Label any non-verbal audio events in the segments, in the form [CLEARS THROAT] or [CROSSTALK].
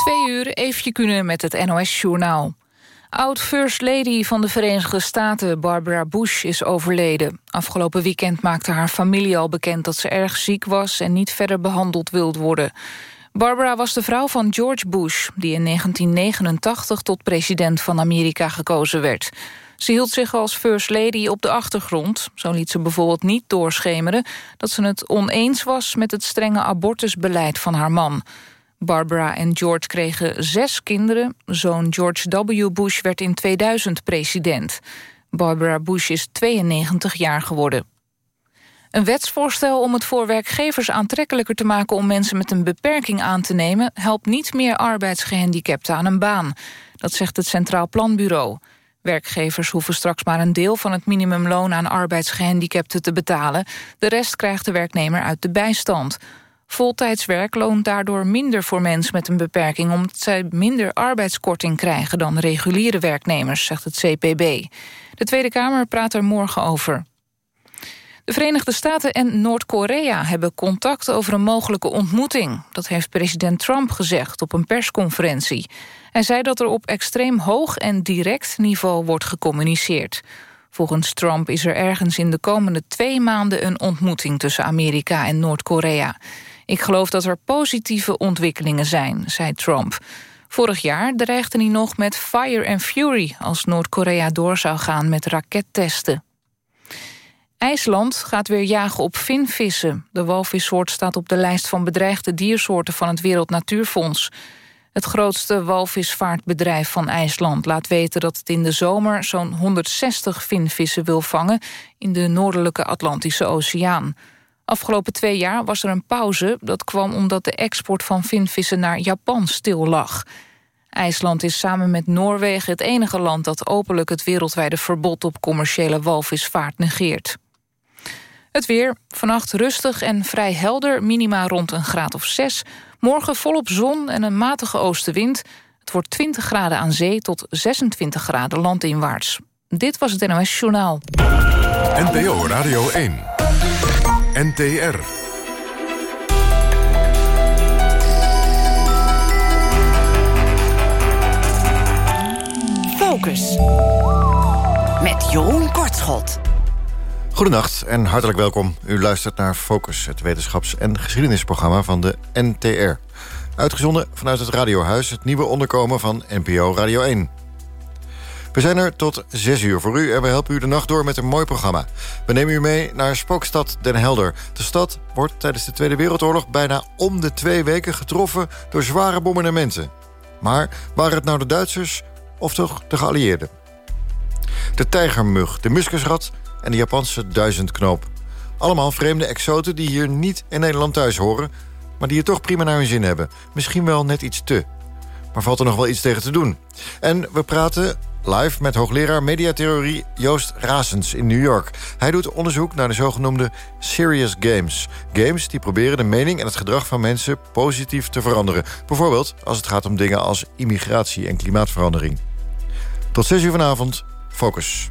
Twee uur, even kunnen met het NOS-journaal. Oud-First Lady van de Verenigde Staten, Barbara Bush, is overleden. Afgelopen weekend maakte haar familie al bekend dat ze erg ziek was... en niet verder behandeld wilde worden. Barbara was de vrouw van George Bush... die in 1989 tot president van Amerika gekozen werd. Ze hield zich als First Lady op de achtergrond. Zo liet ze bijvoorbeeld niet doorschemeren... dat ze het oneens was met het strenge abortusbeleid van haar man... Barbara en George kregen zes kinderen. Zoon George W. Bush werd in 2000 president. Barbara Bush is 92 jaar geworden. Een wetsvoorstel om het voor werkgevers aantrekkelijker te maken... om mensen met een beperking aan te nemen... helpt niet meer arbeidsgehandicapten aan een baan. Dat zegt het Centraal Planbureau. Werkgevers hoeven straks maar een deel van het minimumloon... aan arbeidsgehandicapten te betalen. De rest krijgt de werknemer uit de bijstand... Voltijdswerk loont daardoor minder voor mensen met een beperking... omdat zij minder arbeidskorting krijgen dan reguliere werknemers, zegt het CPB. De Tweede Kamer praat er morgen over. De Verenigde Staten en Noord-Korea hebben contact over een mogelijke ontmoeting. Dat heeft president Trump gezegd op een persconferentie. Hij zei dat er op extreem hoog en direct niveau wordt gecommuniceerd. Volgens Trump is er ergens in de komende twee maanden een ontmoeting tussen Amerika en Noord-Korea. Ik geloof dat er positieve ontwikkelingen zijn, zei Trump. Vorig jaar dreigde hij nog met fire and fury... als Noord-Korea door zou gaan met rakettesten. IJsland gaat weer jagen op vinvissen. De walvissoort staat op de lijst van bedreigde diersoorten... van het Wereld Natuurfonds. Het grootste walvisvaartbedrijf van IJsland laat weten dat het in de zomer zo'n 160 vinvissen wil vangen in de noordelijke Atlantische Oceaan. Afgelopen twee jaar was er een pauze. Dat kwam omdat de export van vinvissen naar Japan stil lag. IJsland is samen met Noorwegen het enige land dat openlijk het wereldwijde verbod op commerciële walvisvaart negeert. Het weer, vannacht rustig en vrij helder, minima rond een graad of 6. Morgen volop zon en een matige oostenwind. Het wordt 20 graden aan zee tot 26 graden landinwaarts. Dit was het NOS Journaal. NPO Radio 1. NTR. Focus. Met Jeroen Kortschot. Goedenacht en hartelijk welkom. U luistert naar Focus, het wetenschaps- en geschiedenisprogramma van de NTR. Uitgezonden vanuit het Radiohuis, het nieuwe onderkomen van NPO Radio 1. We zijn er tot 6 uur voor u en we helpen u de nacht door met een mooi programma. We nemen u mee naar Spookstad Den Helder. De stad wordt tijdens de Tweede Wereldoorlog bijna om de twee weken getroffen door zware bombardementen. Maar waren het nou de Duitsers of toch de geallieerden? De tijgermug, de muskusrat en de Japanse duizendknoop. Allemaal vreemde exoten die hier niet in Nederland thuis horen... maar die het toch prima naar hun zin hebben. Misschien wel net iets te. Maar valt er nog wel iets tegen te doen. En we praten live met hoogleraar mediatheorie Joost Razens in New York. Hij doet onderzoek naar de zogenoemde serious games. Games die proberen de mening en het gedrag van mensen positief te veranderen. Bijvoorbeeld als het gaat om dingen als immigratie en klimaatverandering. Tot 6 uur vanavond, Focus.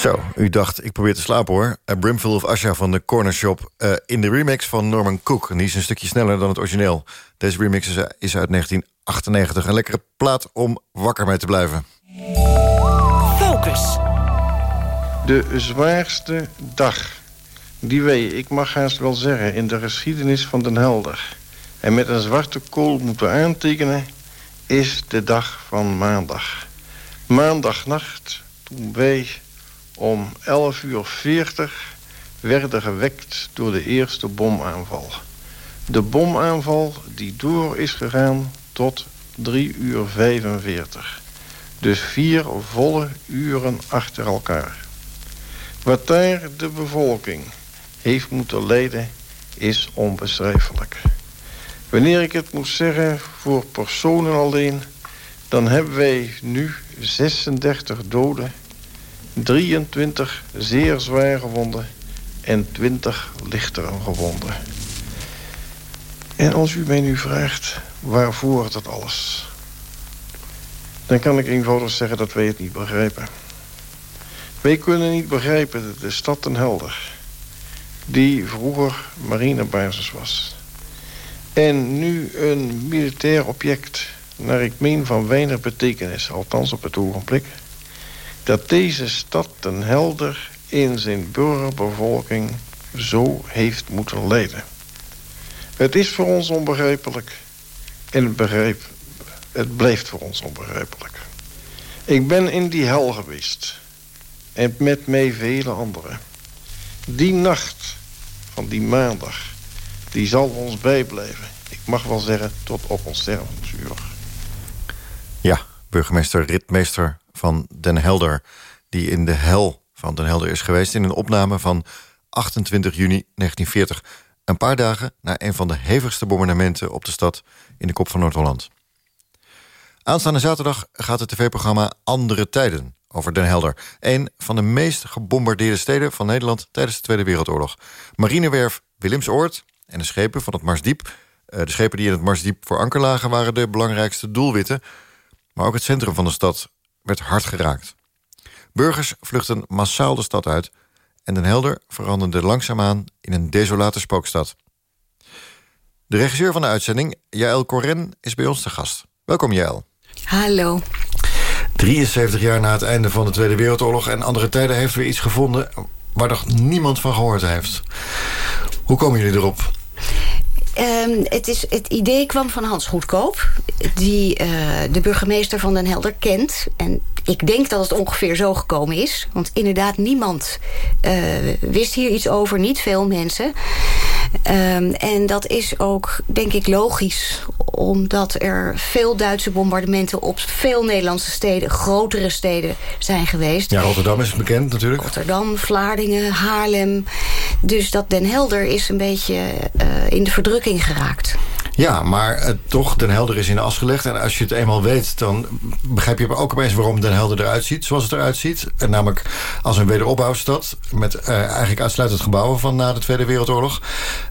Zo, u dacht, ik probeer te slapen hoor. A Brimful of Asha van de Corner Shop... eh, in de remix van Norman Cook. En die is een stukje sneller dan het origineel. Deze remix is, is uit 1998. Een lekkere plaat om wakker mee te blijven. Focus. De zwaarste dag die wij, ik mag haast wel zeggen, in de geschiedenis van Den Helder... en met een zwarte kool moeten aantekenen, is de dag van maandag. Maandagnacht, wij om 11 uur 40 werden gewekt door de eerste bomaanval. De bomaanval die door is gegaan tot 3 uur 45. Dus vier volle uren achter elkaar. Wat daar de bevolking heeft moeten lijden is onbeschrijfelijk. Wanneer ik het moet zeggen voor personen alleen... dan hebben wij nu 36 doden, 23 zeer zwaar gewonden... en 20 lichtere gewonden. En als u mij nu vraagt waarvoor dat alles... dan kan ik eenvoudig zeggen dat wij het niet begrijpen. Wij kunnen niet begrijpen dat de stad Den Helder... die vroeger marinebasis was... en nu een militair object... naar ik meen van weinig betekenis, althans op het ogenblik... dat deze stad Den Helder in zijn burgerbevolking zo heeft moeten leiden. Het is voor ons onbegrijpelijk en het, begrijp, het blijft voor ons onbegrijpelijk. Ik ben in die hel geweest en met mij vele anderen. Die nacht van die maandag, die zal ons bijblijven. Ik mag wel zeggen, tot op ons stervensuur. Ja, burgemeester Ritmeester van Den Helder... die in de hel van Den Helder is geweest... in een opname van 28 juni 1940... een paar dagen na een van de hevigste bombardementen op de stad... in de kop van Noord-Holland. Aanstaande zaterdag gaat het tv-programma Andere Tijden over Den Helder. Een van de meest gebombardeerde steden van Nederland tijdens de Tweede Wereldoorlog. Marinewerf Willemsoord en de schepen van het Marsdiep... eh, de schepen die in het Marsdiep voor anker lagen... waren de belangrijkste doelwitten. Maar ook het centrum van de stad werd hard geraakt. Burgers vluchten massaal de stad uit... en Den Helder veranderde langzaamaan in een desolate spookstad. De regisseur van de uitzending, Jaël Corren, is bij ons te gast. Welkom, Jaël. Hallo. 73 jaar na het einde van de Tweede Wereldoorlog... en andere tijden heeft weer iets gevonden waar nog niemand van gehoord heeft. Hoe komen jullie erop? Ehm, het, is, het idee kwam van Hans Goedkoop, die eh, de burgemeester van Den Helder kent. En ik denk dat het ongeveer zo gekomen is. Want inderdaad, niemand eh, wist hier iets over, niet veel mensen. Ehm, en dat is ook, denk ik, logisch omdat er veel Duitse bombardementen op veel Nederlandse steden, grotere steden, zijn geweest. Ja, Rotterdam is bekend natuurlijk. Rotterdam, Vlaardingen, Haarlem. Dus dat Den Helder is een beetje eh, in de verdrukking geraakt. Ja, maar eh, toch, Den Helder is in de as gelegd. En als je het eenmaal weet, dan begrijp je ook opeens... waarom Den Helder eruit ziet, zoals het eruit ziet. En namelijk als een wederopbouwstad... met eh, eigenlijk uitsluitend gebouwen van na de Tweede Wereldoorlog.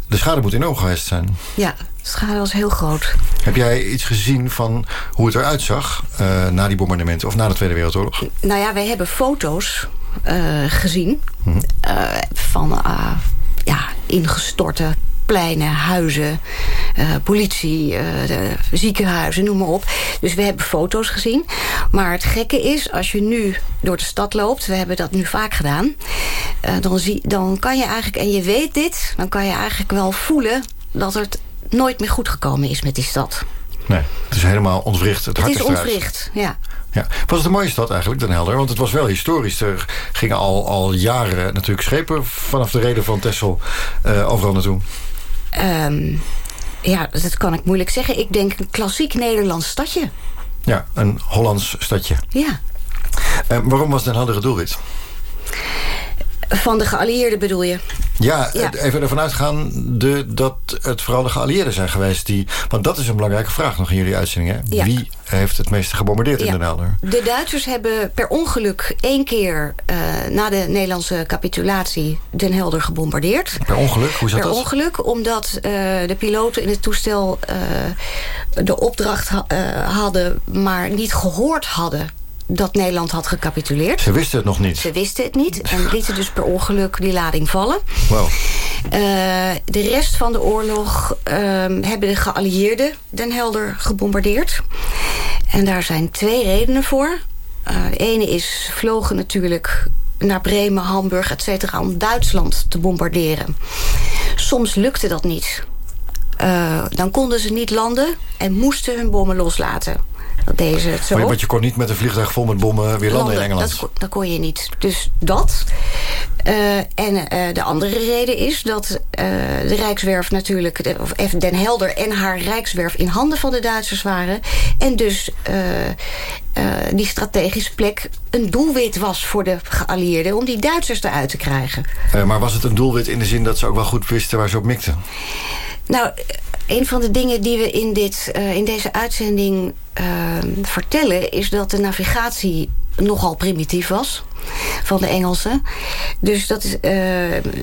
De schade moet enorm geweest zijn. Ja, de schade was heel groot. Heb jij iets gezien van hoe het eruit zag... eh, na die bombardementen of na de Tweede Wereldoorlog? Nou ja, wij hebben foto's gezien... eh, van ja, ingestorte pleinen, huizen, eh, politie, eh, de ziekenhuizen, noem maar op. Dus we hebben foto's gezien. Maar het gekke is, als je nu door de stad loopt... we hebben dat nu vaak gedaan... eh, dan, zie, dan kan je eigenlijk, en je weet dit... dan kan je eigenlijk wel voelen dat het nooit meer goed gekomen is met die stad. Nee, het is helemaal ontwricht. Het, Het hart is ontwricht, ja. Ja. Was het een mooie stad eigenlijk, Den Helder? Want het was wel historisch. Er gingen al, al jaren natuurlijk schepen vanaf de reden van Texel eh, overal naartoe. Ehm, ja, dat kan ik moeilijk zeggen. Ik denk een klassiek Nederlands stadje. Ja, een Hollands stadje. Ja. Eh, waarom was Den Helder het doelwit? Van de geallieerden bedoel je? Ja, Ja. even ervan uitgaan de, dat het vooral de geallieerden zijn geweest. Die, want dat is een belangrijke vraag nog in jullie uitzending. Hè? Ja. Wie heeft het meeste gebombardeerd in. Den Helder? De Duitsers hebben per ongeluk één keer eh, na de Nederlandse capitulatie Den Helder gebombardeerd. Per ongeluk? Hoe zat Per dat? ongeluk, omdat eh, de piloten in het toestel eh, de opdracht ha- hadden... maar niet gehoord hadden dat Nederland had gecapituleerd. Ze wisten het nog niet. Ze wisten het niet en lieten dus per ongeluk die lading vallen. Wow. Eh, de rest van de oorlog ehm, hebben de geallieerden Den Helder gebombardeerd. En daar zijn twee redenen voor. Eh, de ene is, vlogen natuurlijk naar Bremen, Hamburg, et cetera... om Duitsland te bombarderen. Soms lukte dat niet. Eh, dan konden ze niet landen en moesten hun bommen loslaten. Zo. Maar, want je kon niet met een vliegtuig vol met bommen weer landen, in Engeland. Dat, dat kon je niet. Dus dat. Eh, en eh, de andere reden is dat eh, de Rijkswerf natuurlijk... de- of even Den Helder en haar Rijkswerf in handen van de Duitsers waren. En dus die strategische plek een doelwit was voor de geallieerden... om die Duitsers eruit te krijgen. Maar was het een doelwit in de zin dat ze ook wel goed wisten waar ze op mikten? Nou, een van de dingen die we in, dit, eh, in deze uitzending eh, vertellen... is dat de navigatie nogal primitief was van de Engelsen. Dus dat is eh,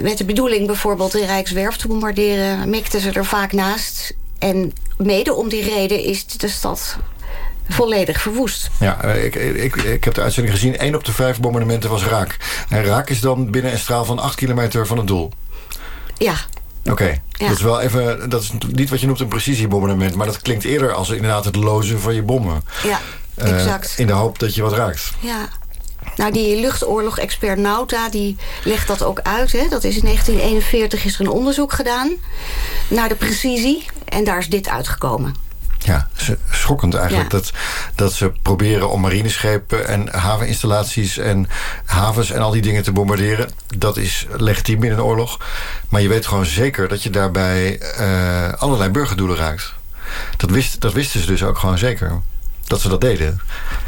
met de bedoeling bijvoorbeeld de Rijkswerf te bombarderen... mikten ze er vaak naast. En mede om die reden is de stad volledig verwoest. Ja, eh, ik, ik, ik heb de uitzending gezien. één op de vijf bombardementen was raak. En raak is dan binnen een straal van 8 kilometer van het doel. Ja, Oké, Ja. dat is wel even. Dat is niet wat je noemt een precisiebombardement, maar dat klinkt eerder als inderdaad het lozen van je bommen. ja, Eh, exact. in de hoop dat je wat raakt. Ja. Nou, die luchtoorlog-expert Nauta, die legt dat ook uit. Hè. Dat is in 1941 is er een onderzoek gedaan naar de precisie. En daar is dit uitgekomen. Ja, schokkend eigenlijk Ja. dat, dat ze proberen om marineschepen en haveninstallaties en havens en al die dingen te bombarderen. Dat is legitiem in een oorlog. Maar je weet gewoon zeker dat je daarbij eh, allerlei burgerdoelen raakt. Dat, wist, dat wisten ze dus ook gewoon zeker. Dat ze dat deden.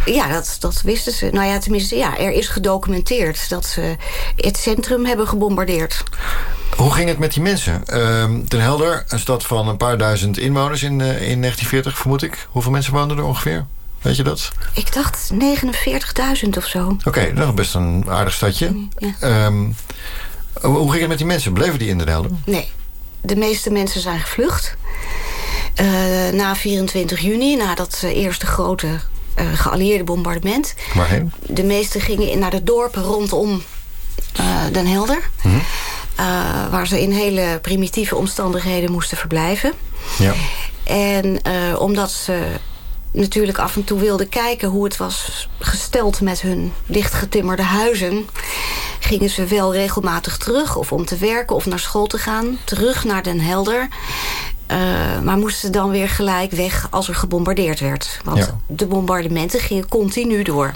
Ja, dat, dat wisten ze. Nou ja, tenminste, ja, er is gedocumenteerd dat ze het centrum hebben gebombardeerd. Hoe ging het met die mensen? Ehm Den Helder, een stad van een paar duizend inwoners in, eh, in 1940, vermoed ik. Hoeveel mensen woonden er ongeveer? Weet je dat? Ik dacht 49.000 of zo. Oké, nog best een aardig stadje. Ja. Ehm, hoe ging het met die mensen? Bleven die in Den Helder? Nee, de meeste mensen zijn gevlucht. Eh, na 24 juni, na dat eh, eerste grote eh, geallieerde bombardement. Waarheen? De meesten gingen in- naar de dorpen rondom Den Helder. Eh, waar ze in hele primitieve omstandigheden moesten verblijven. Ja. En omdat ze natuurlijk af en toe wilden kijken hoe het was gesteld met hun dichtgetimmerde huizen, gingen ze wel regelmatig terug, of om te werken of naar school te gaan, terug naar Den Helder. Eh, maar moesten dan weer gelijk weg als er gebombardeerd werd. Want Ja. de bombardementen gingen continu door.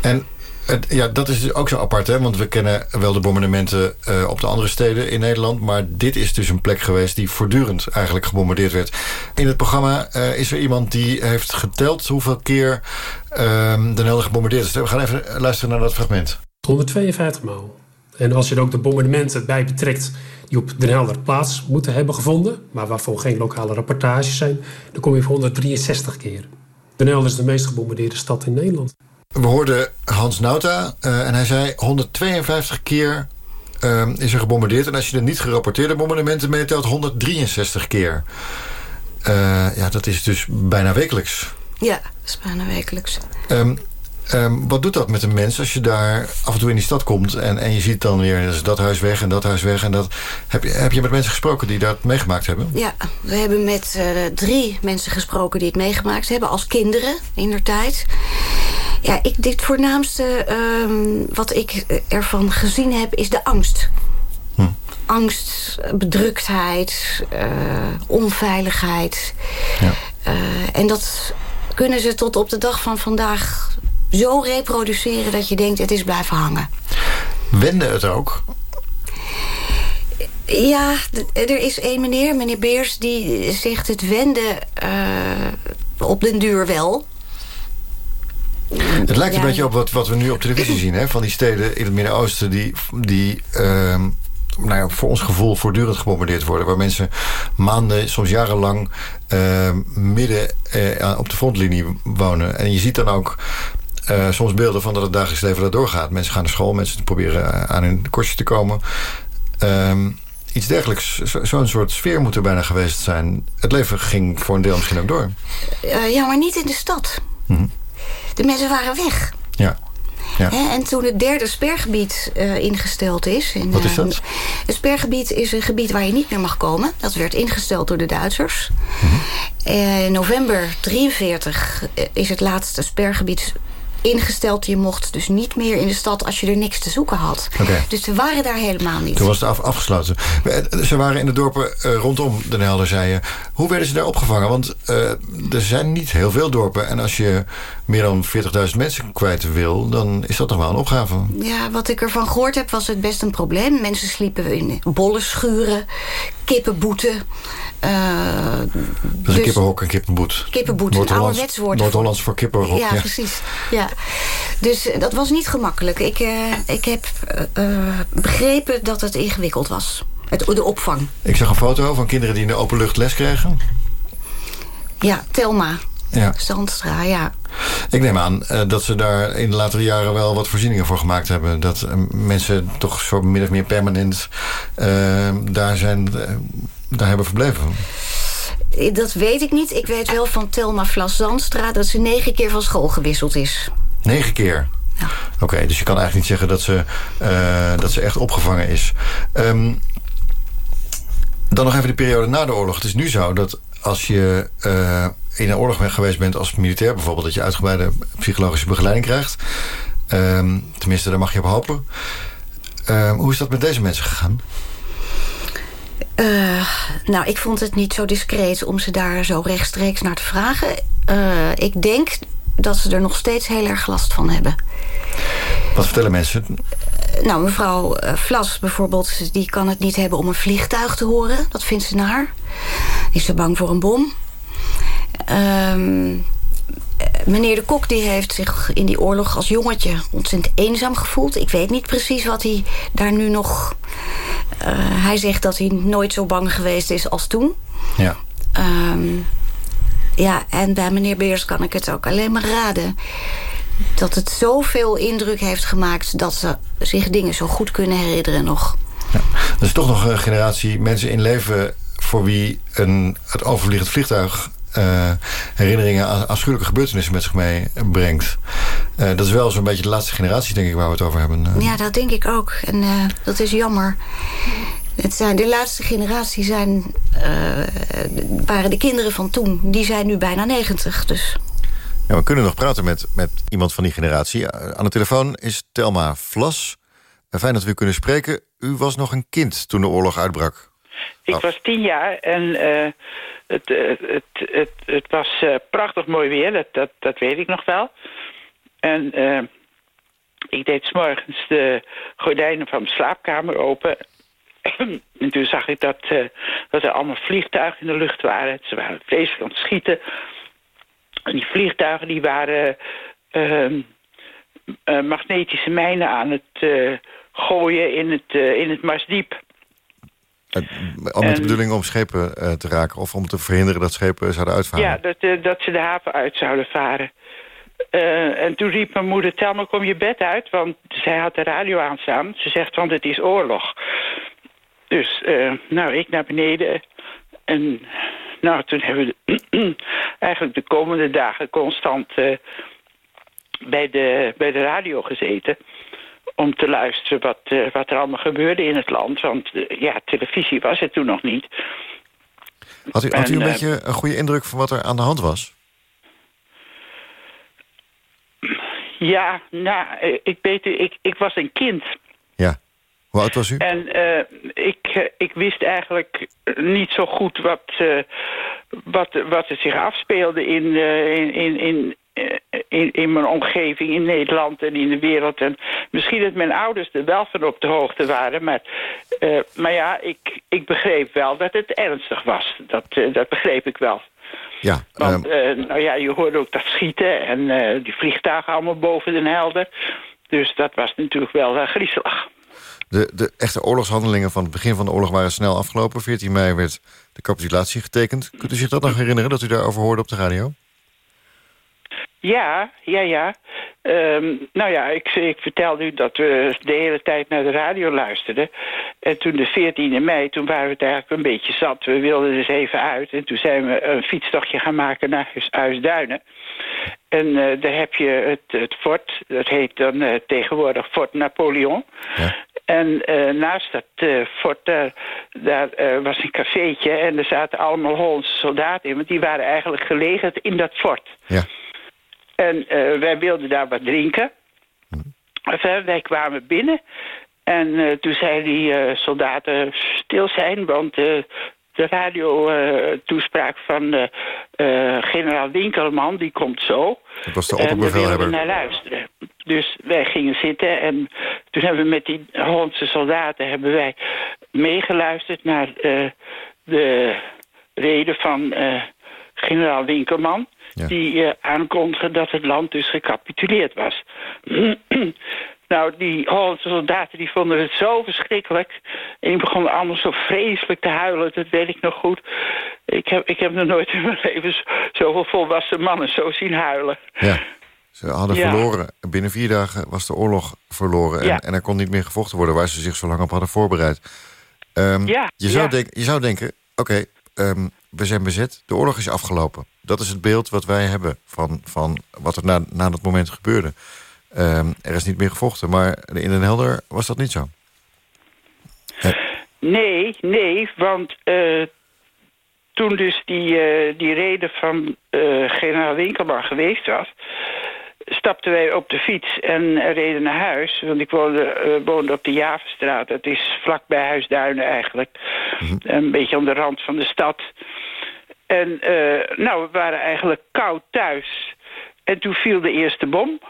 En Het- ja, dat is dus ook zo apart, hè? Want we kennen wel de bombardementen eh, op de andere steden in Nederland. Maar dit is dus een plek geweest die voortdurend eigenlijk gebombardeerd werd. In het programma eh, is er iemand die heeft geteld hoeveel keer ehm Den Helder gebombardeerd is. We gaan even luisteren naar dat fragment. 152 maal. En als je er ook de bombardementen bij betrekt die op Den Helder plaats moeten hebben gevonden, maar waarvoor geen lokale rapportages zijn, dan kom je op 163 keer. Den Helder is de meest gebombardeerde stad in Nederland. We hoorden Hans Nauta eh, en hij zei 152 keer ehm, is er gebombardeerd. En als je de niet gerapporteerde bombardementen meetelt, 163 keer. Eh, ja, dat is dus bijna wekelijks. Ja, dat is bijna wekelijks. Ehm, ehm, wat doet dat met een mens als je daar af en toe in die stad komt... en, en je ziet dan weer dus dat huis weg en dat huis weg... en dat, heb, je, heb je met mensen gesproken die dat meegemaakt hebben? Ja, we hebben met eh, drie mensen gesproken die het meegemaakt hebben. Als kinderen, in der tijd. Ja, ik, dit voornaamste ehm, wat ik ervan gezien heb, is de angst. Angst, bedruktheid, eh, onveiligheid. Ja. Eh, en dat kunnen ze tot op de dag van vandaag zo reproduceren... dat je denkt, het is blijven hangen. Wende het ook? Ja, er is één meneer, meneer Beers, die zegt het wende eh, op den duur wel. Het lijkt een Ja. beetje op wat, wat we nu op televisie zien... Hè? van die steden in het Midden-Oosten... die, die ehm, nou ja, voor ons gevoel voortdurend gebombardeerd worden... waar mensen maanden, soms jarenlang... ehm, midden eh, op de frontlinie wonen. En je ziet dan ook... eh, soms beelden van dat het dagelijks leven dat doorgaat. Mensen gaan naar school, mensen proberen eh, aan hun kostje te komen. Ehm, iets dergelijks, zo- zo'n soort sfeer moet er bijna geweest zijn. Het leven ging voor een deel misschien ook door. Eh, ja, maar niet in de stad. De mensen waren weg. Ja. ja. En toen het derde spergebied ingesteld is... En, Wat is dat? een spergebied is een gebied waar je niet meer mag komen. Dat werd ingesteld door de Duitsers. Eh, In november 43 is het laatste spergebied ingesteld. Je mocht dus niet meer in de stad als je er niks te zoeken had. Dus ze waren daar helemaal niet. Toen was het af, afgesloten. Eh, Ze waren in de dorpen eh, rondom Den Helder, zei je. Hoe werden ze daar opgevangen? Want eh, er zijn niet heel veel dorpen. En als je meer dan 40.000 mensen kwijt wil... dan is dat toch wel een opgave. Ja, wat ik ervan gehoord heb, was het best een probleem. Mensen sliepen in bollenschuren, kippenboeten. Eh, is een kippenhok en kippenboet. Kippenboet, een Noord-Hollands- ouderwets woord. Noord-Hollands voor kippenhok. Ja, precies. Ja. Dus eh, dat was niet gemakkelijk. Ik, eh, ik heb begrepen dat het ingewikkeld was. Het, de opvang. Ik zag een foto van kinderen die in de openlucht les kregen. Ja, Telma. Ja. Zandstra, ja. Ik neem aan dat ze daar in de latere jaren wel wat voorzieningen voor gemaakt hebben. Dat mensen toch zo min of meer permanent daar, zijn, daar hebben verbleven. Eh, Dat weet ik niet. Ik weet wel van Telma Vlas Zandstra... dat ze negen keer van school gewisseld is. Negen keer. Ja. Oké, dus je kan eigenlijk niet zeggen dat ze, eh, dat ze echt opgevangen is. Ehm, dan nog even de periode na de oorlog. Het is nu zo dat als je eh, in een oorlog geweest bent als militair bijvoorbeeld... dat je uitgebreide psychologische begeleiding krijgt. Ehm, tenminste, daar mag je op hopen. Ehm, hoe is dat met deze mensen gegaan? Eh, nou, ik vond het niet zo discreet om ze daar zo rechtstreeks naar te vragen. Eh, ik denk dat ze er nog steeds heel erg last van hebben. Wat vertellen mensen? Nou, mevrouw eh, Vlas bijvoorbeeld, die kan het niet hebben om een vliegtuig te horen. Dat vindt ze naar. Is ze bang voor een bom. Ehm, eh, meneer de Kok die heeft zich in die oorlog als jongetje ontzettend eenzaam gevoeld. Ik weet niet precies wat hij daar nu nog... eh, hij zegt dat hij nooit zo bang geweest is als toen. Ja. Ehm, ja, en bij meneer Beers kan ik het ook alleen maar raden. Dat het zoveel indruk heeft gemaakt... dat ze zich dingen zo goed kunnen herinneren nog. Er is toch nog een generatie mensen in leven... voor wie een, het overvliegend vliegtuig... eh, herinneringen aan afschuwelijke gebeurtenissen met zich meebrengt. Eh, dat is wel zo'n beetje de laatste generatie, denk ik, waar we het over hebben. Eh, Ja, dat denk ik ook. En eh, dat is jammer. Het zijn, de laatste generatie zijn, eh, waren de kinderen van toen. Die zijn nu bijna 90, dus... Ja, we kunnen nog praten met, met iemand van die generatie. Aan de telefoon is Telma Vlas. Fijn dat we u kunnen spreken. U was nog een kind toen de oorlog uitbrak. Ik Oh. was tien jaar en eh, het, eh, het, het, het was eh, prachtig mooi weer, dat, dat, dat weet ik nog wel. En eh, ik deed 's morgens de gordijnen van mijn slaapkamer open. [CLEARS THROAT] en toen zag ik dat, dat er allemaal vliegtuigen in de lucht waren. Ze waren vreselijk aan het schieten. En die vliegtuigen die waren ehm, eh, magnetische mijnen aan het gooien in het, in het Marsdiep. Al met de bedoeling om schepen eh, te raken... of om te verhinderen dat schepen zouden uitvaren. Ja, dat, eh, dat ze de haven uit zouden varen. Eh, en toen riep mijn moeder, tel me, kom je bed uit? Want zij had de radio aanstaan. Ze zegt, want het is oorlog. Dus, nou, ik naar beneden. En nou, toen hebben we [CLEARS THROAT] eigenlijk de komende dagen constant bij, de, bij de radio gezeten. Om te luisteren wat, eh, wat er allemaal gebeurde in het land. Want eh, ja, televisie was er toen nog niet. Had u, had u een En, eh, beetje een goede indruk van wat er aan de hand was? Ja, nou, ik weet, ik, ik was een kind. Ja. Hoe oud was u? En ik, ik wist eigenlijk niet zo goed wat, eh, wat, wat er zich afspeelde in, in, in, in, eh, in, in mijn omgeving, in Nederland en in de wereld. En misschien dat mijn ouders er wel van op de hoogte waren. Maar, eh, maar ja, ik, ik begreep wel dat het ernstig was. Dat, eh, dat begreep ik wel. Ja, Want ehm, eh, nou ja, je hoorde ook dat schieten en die vliegtuigen allemaal boven Den Helder. Dus dat was natuurlijk wel griezelig. de, de echte oorlogshandelingen van het begin van de oorlog waren snel afgelopen. 14 mei werd de capitulatie getekend. Kunt u zich dat nog herinneren, dat u daarover hoorde op de radio? Ja, ja, ja. Ehm, nou ja, ik, ik vertelde u dat we de hele tijd naar de radio luisterden. En toen de 14e mei, toen waren we het eigenlijk een beetje zat. We wilden dus even uit. En toen zijn we een fietstochtje gaan maken naar Huis, Huisduinen. En eh, daar heb je het, het fort, dat heet dan eh, tegenwoordig Fort Napoleon. Ja. En eh, naast dat fort, daar, daar was een cafeetje... en er zaten allemaal Hollandse soldaten in... want die waren eigenlijk gelegerd in dat fort. Ja. En eh, wij wilden daar wat drinken. Enfin, wij kwamen binnen. En eh, toen zeiden die eh, soldaten stil zijn, want de radiotoespraak van eh, eh, generaal Winkelman, die komt zo. Dat was de En daar opperbevelhebber. naar luisteren. Dus wij gingen zitten en toen hebben we met die Hollandse soldaten hebben wij meegeluisterd naar de reden van generaal Winkelman. Ja. Die aankondigde dat het land dus gecapituleerd was. [CLEARS THROAT] nou, die Hollandse soldaten die vonden het zo verschrikkelijk. En die begonnen allemaal zo vreselijk te huilen. Dat weet ik nog goed. Ik heb, ik heb nog nooit in mijn leven zoveel volwassen mannen zo zien huilen. Ja. Ze hadden Ja. verloren. Binnen vier dagen was de oorlog verloren. En, Ja. en er kon niet meer gevochten worden waar ze zich zo lang op hadden voorbereid. Ehm, Ja, je, zou denk, je zou denken, oké, ehm, we zijn bezet. De oorlog is afgelopen. Dat is het beeld wat wij hebben van, van wat er na, na dat moment gebeurde. Ehm, er is niet meer gevochten. Maar in Den Helder was dat niet zo. Nee, nee, want eh, toen dus die, eh, die reden van eh, generaal Winkelman geweest was... stapten wij op de fiets en reden naar huis. Want ik woonde, woonde op de Javenstraat. Dat is vlakbij Huisduinen eigenlijk. Een beetje aan de rand van de stad. En eh, nou, we waren eigenlijk koud thuis. En toen viel de eerste bom.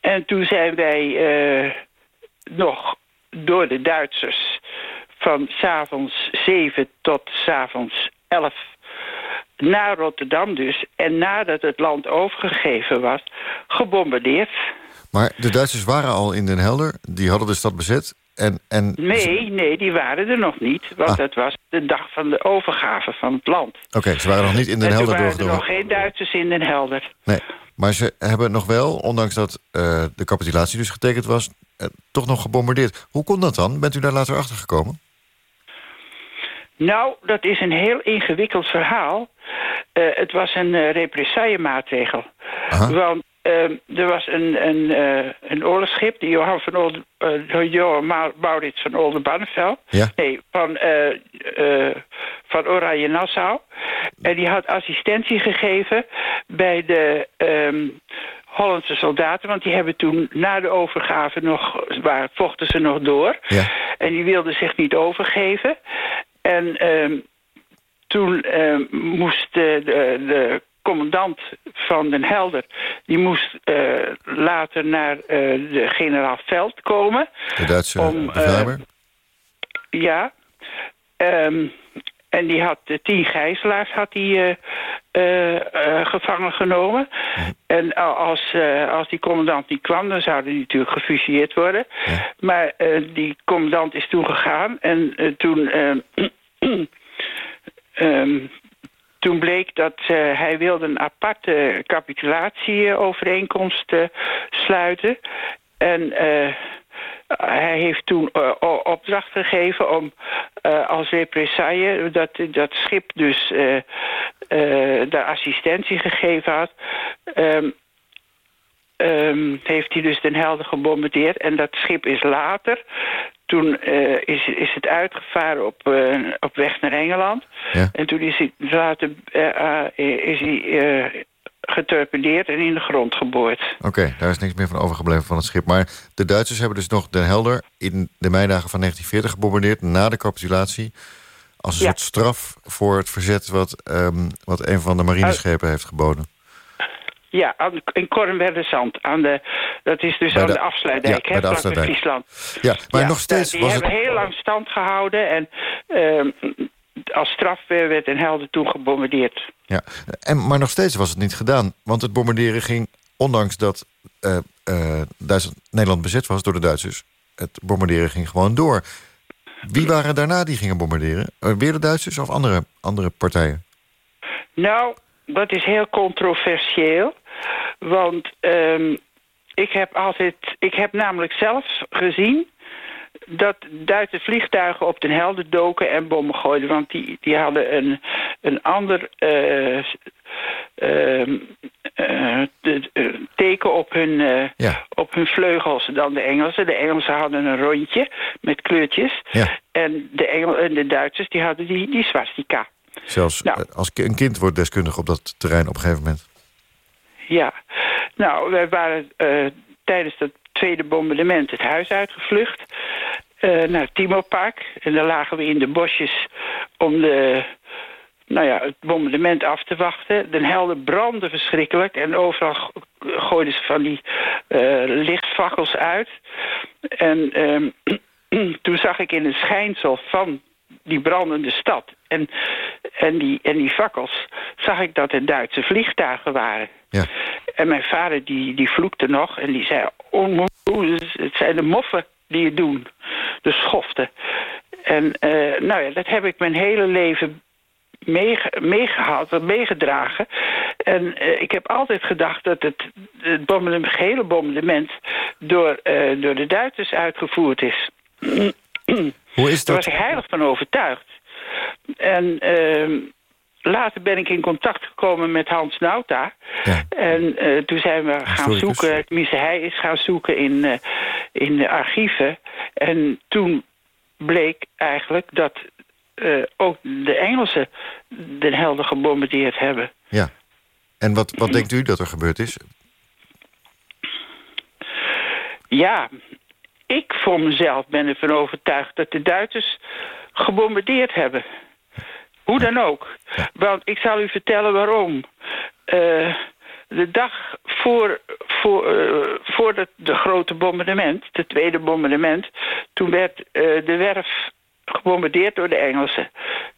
En toen zijn wij eh, nog door de Duitsers van s'avonds 7 tot s'avonds 11 naar Rotterdam dus. En nadat het land overgegeven was, gebombardeerd. Maar de Duitsers waren al in Den Helder. Die hadden de stad bezet. En, en Nee, nee, die waren er nog niet. Want Ah. het was de dag van de overgave van het land. Oké, ze waren nog niet in Den Helder waren er doorgedrongen. nog geen Duitsers in Den Helder. Nee, maar ze hebben nog wel, ondanks dat eh, de capitulatie dus getekend was... eh, toch nog gebombardeerd. Hoe kon dat dan? Bent u daar later achter gekomen? Nou, dat is een heel ingewikkeld verhaal. Eh, het was een represaillemaatregel. Want uh, er was een, een, uh, een oorlogsschip, de Johan, van Olde, uh, Johan Maurits van Oldenbarneveld. Ja. Nee, van, van Oranje Nassau. En die had assistentie gegeven bij de um, Hollandse soldaten. Want die hebben toen na de overgave nog, waar vochten ze nog door. Ja. En die wilden zich niet overgeven. En um, toen uh, moest de, de commandant van Den Helder... die moest eh, later naar eh, de generaal Veld komen. De Duitse Om, eh. Ja. Ehm, en die had tien gijzelaars had eh, gevangen genomen. En als, als die commandant niet kwam, dan zouden die natuurlijk gefusilleerd worden. Maar die commandant is toen gegaan en toen... ehm, [CLEARS THROAT] ehm, toen bleek dat eh, hij wilde een aparte capitulatieovereenkomst eh, sluiten. En eh, hij heeft toen opdracht gegeven om als represaille dat dat schip dus de assistentie gegeven had. ehm, heeft hij dus Den Helder gebombardeerd. En dat schip is later, toen eh, is, is het uitgevaren op, eh, op weg naar Engeland. Ja. En toen is hij later eh, is hij, getorpedeerd en in de grond geboord. Oké, daar is niks meer van overgebleven van het schip. Maar de Duitsers hebben dus nog Den Helder... in de meidagen van 1940 gebombardeerd... na de capitulatie... als een Ja. soort straf voor het verzet... wat, ehm, wat een van de marineschepen heeft geboden. Ja, aan, in Kornwerderzand. Aan de, dat is dus aan de- afsluitdijk, ja, hè, de afsluitdijk. Friesland. Ja, maar Ja, nog steeds Die was hebben het... heel lang stand gehouden en ehm, als straf werd Den Helder toen gebombardeerd. Ja. En, maar nog steeds was het niet gedaan. Want het bombarderen ging, ondanks dat eh, eh, Duitsland, Nederland bezet was door de Duitsers... het bombarderen ging gewoon door. Wie waren daarna die gingen bombarderen? Eh, Weer de Duitsers of andere, andere partijen? Nou, dat is heel controversieel. Want ehm, ik heb altijd. Ik heb namelijk zelf gezien dat Duitse vliegtuigen op Den Helder doken en bommen gooiden. Want die, die hadden een, een ander eh, teken op hun, eh, Ja. op hun vleugels dan de Engelsen. De Engelsen hadden een rondje met kleurtjes. Ja. En de, Engel, en de Duitsers die hadden die, die swastika. Zelfs Nou. als een kind wordt deskundig op dat terrein op een gegeven moment. Ja, nou, wij waren eh, tijdens het tweede bombardement het huis uitgevlucht. eh, naar Timopark. En daar lagen we in de bosjes om de, nou ja, het bombardement af te wachten. Den Helder brandde verschrikkelijk. En overal go- gooiden ze van die eh, lichtfakkels uit. En ehm, [CLEARS THROAT] toen zag ik in het schijnsel van die brandende stad en, en, die, en die fakkels... zag ik dat het Duitse vliegtuigen waren. Ja. En mijn vader die, die vloekte nog en die zei... Oh, moe, het zijn de moffen die het doen. De schoften. En eh, nou ja, dat heb ik mijn hele leven meege- meegehaald, meegedragen. En eh, ik heb altijd gedacht dat het, het bombardement... Door, eh, door de Duitsers uitgevoerd is. Hoe is Daar dat? was ik heilig van overtuigd. En ehm, later ben ik in contact gekomen met Hans Nauta. Ja. En eh, toen zijn we gaan zoeken, tenminste hij is gaan zoeken in, eh, in de archieven. En toen bleek eigenlijk dat eh, ook de Engelsen Den Helder gebombardeerd hebben. Ja. En wat, wat denkt u dat er gebeurd is? Ja, ik voor mezelf ben ervan overtuigd dat de Duitsers gebombardeerd hebben. Hoe dan ook. Want ik zal u vertellen waarom. Eh, de dag voor, voor, eh, voor het de grote bombardement, het tweede bombardement... toen werd eh, de werf gebombardeerd door de Engelsen.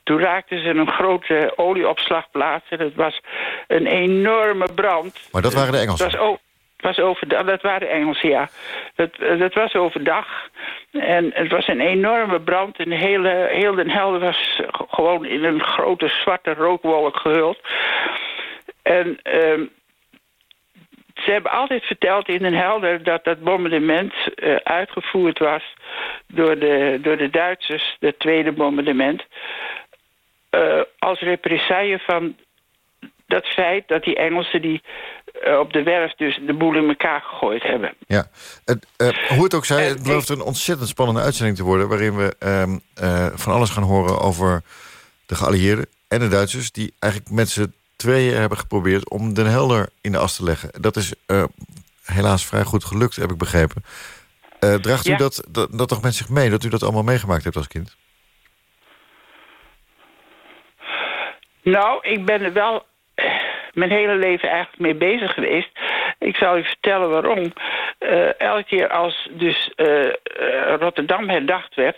Toen raakten ze een grote olieopslagplaats en het was een enorme brand. Maar dat waren de Engelsen? Het was o- het was overdag, dat waren Engelsen, ja. Dat, dat was overdag. En het was een enorme brand. En hele, heel Den Helder was gewoon in een grote zwarte rookwolk gehuld. En ehm, ze hebben altijd verteld in Den Helder dat dat bombardement eh, uitgevoerd was door de, door de Duitsers, het tweede bombardement. eh, als represaille van dat feit dat die Engelsen die op de werf dus de boel in elkaar gegooid hebben. Ja. Het, eh, hoe het ook zij, het belooft een ontzettend spannende uitzending te worden... waarin we ehm, eh, van alles gaan horen over de geallieerden en de Duitsers... die eigenlijk met z'n tweeën hebben geprobeerd om Den Helder in de as te leggen. Dat is eh, helaas vrij goed gelukt, heb ik begrepen. Eh, draagt u dat, dat, dat toch met zich mee, dat u dat allemaal meegemaakt hebt als kind? Nou, ik ben er wel eh, mijn hele leven eigenlijk mee bezig geweest. Ik zal u vertellen waarom. Eh, elke keer als dus eh, eh, Rotterdam herdacht werd...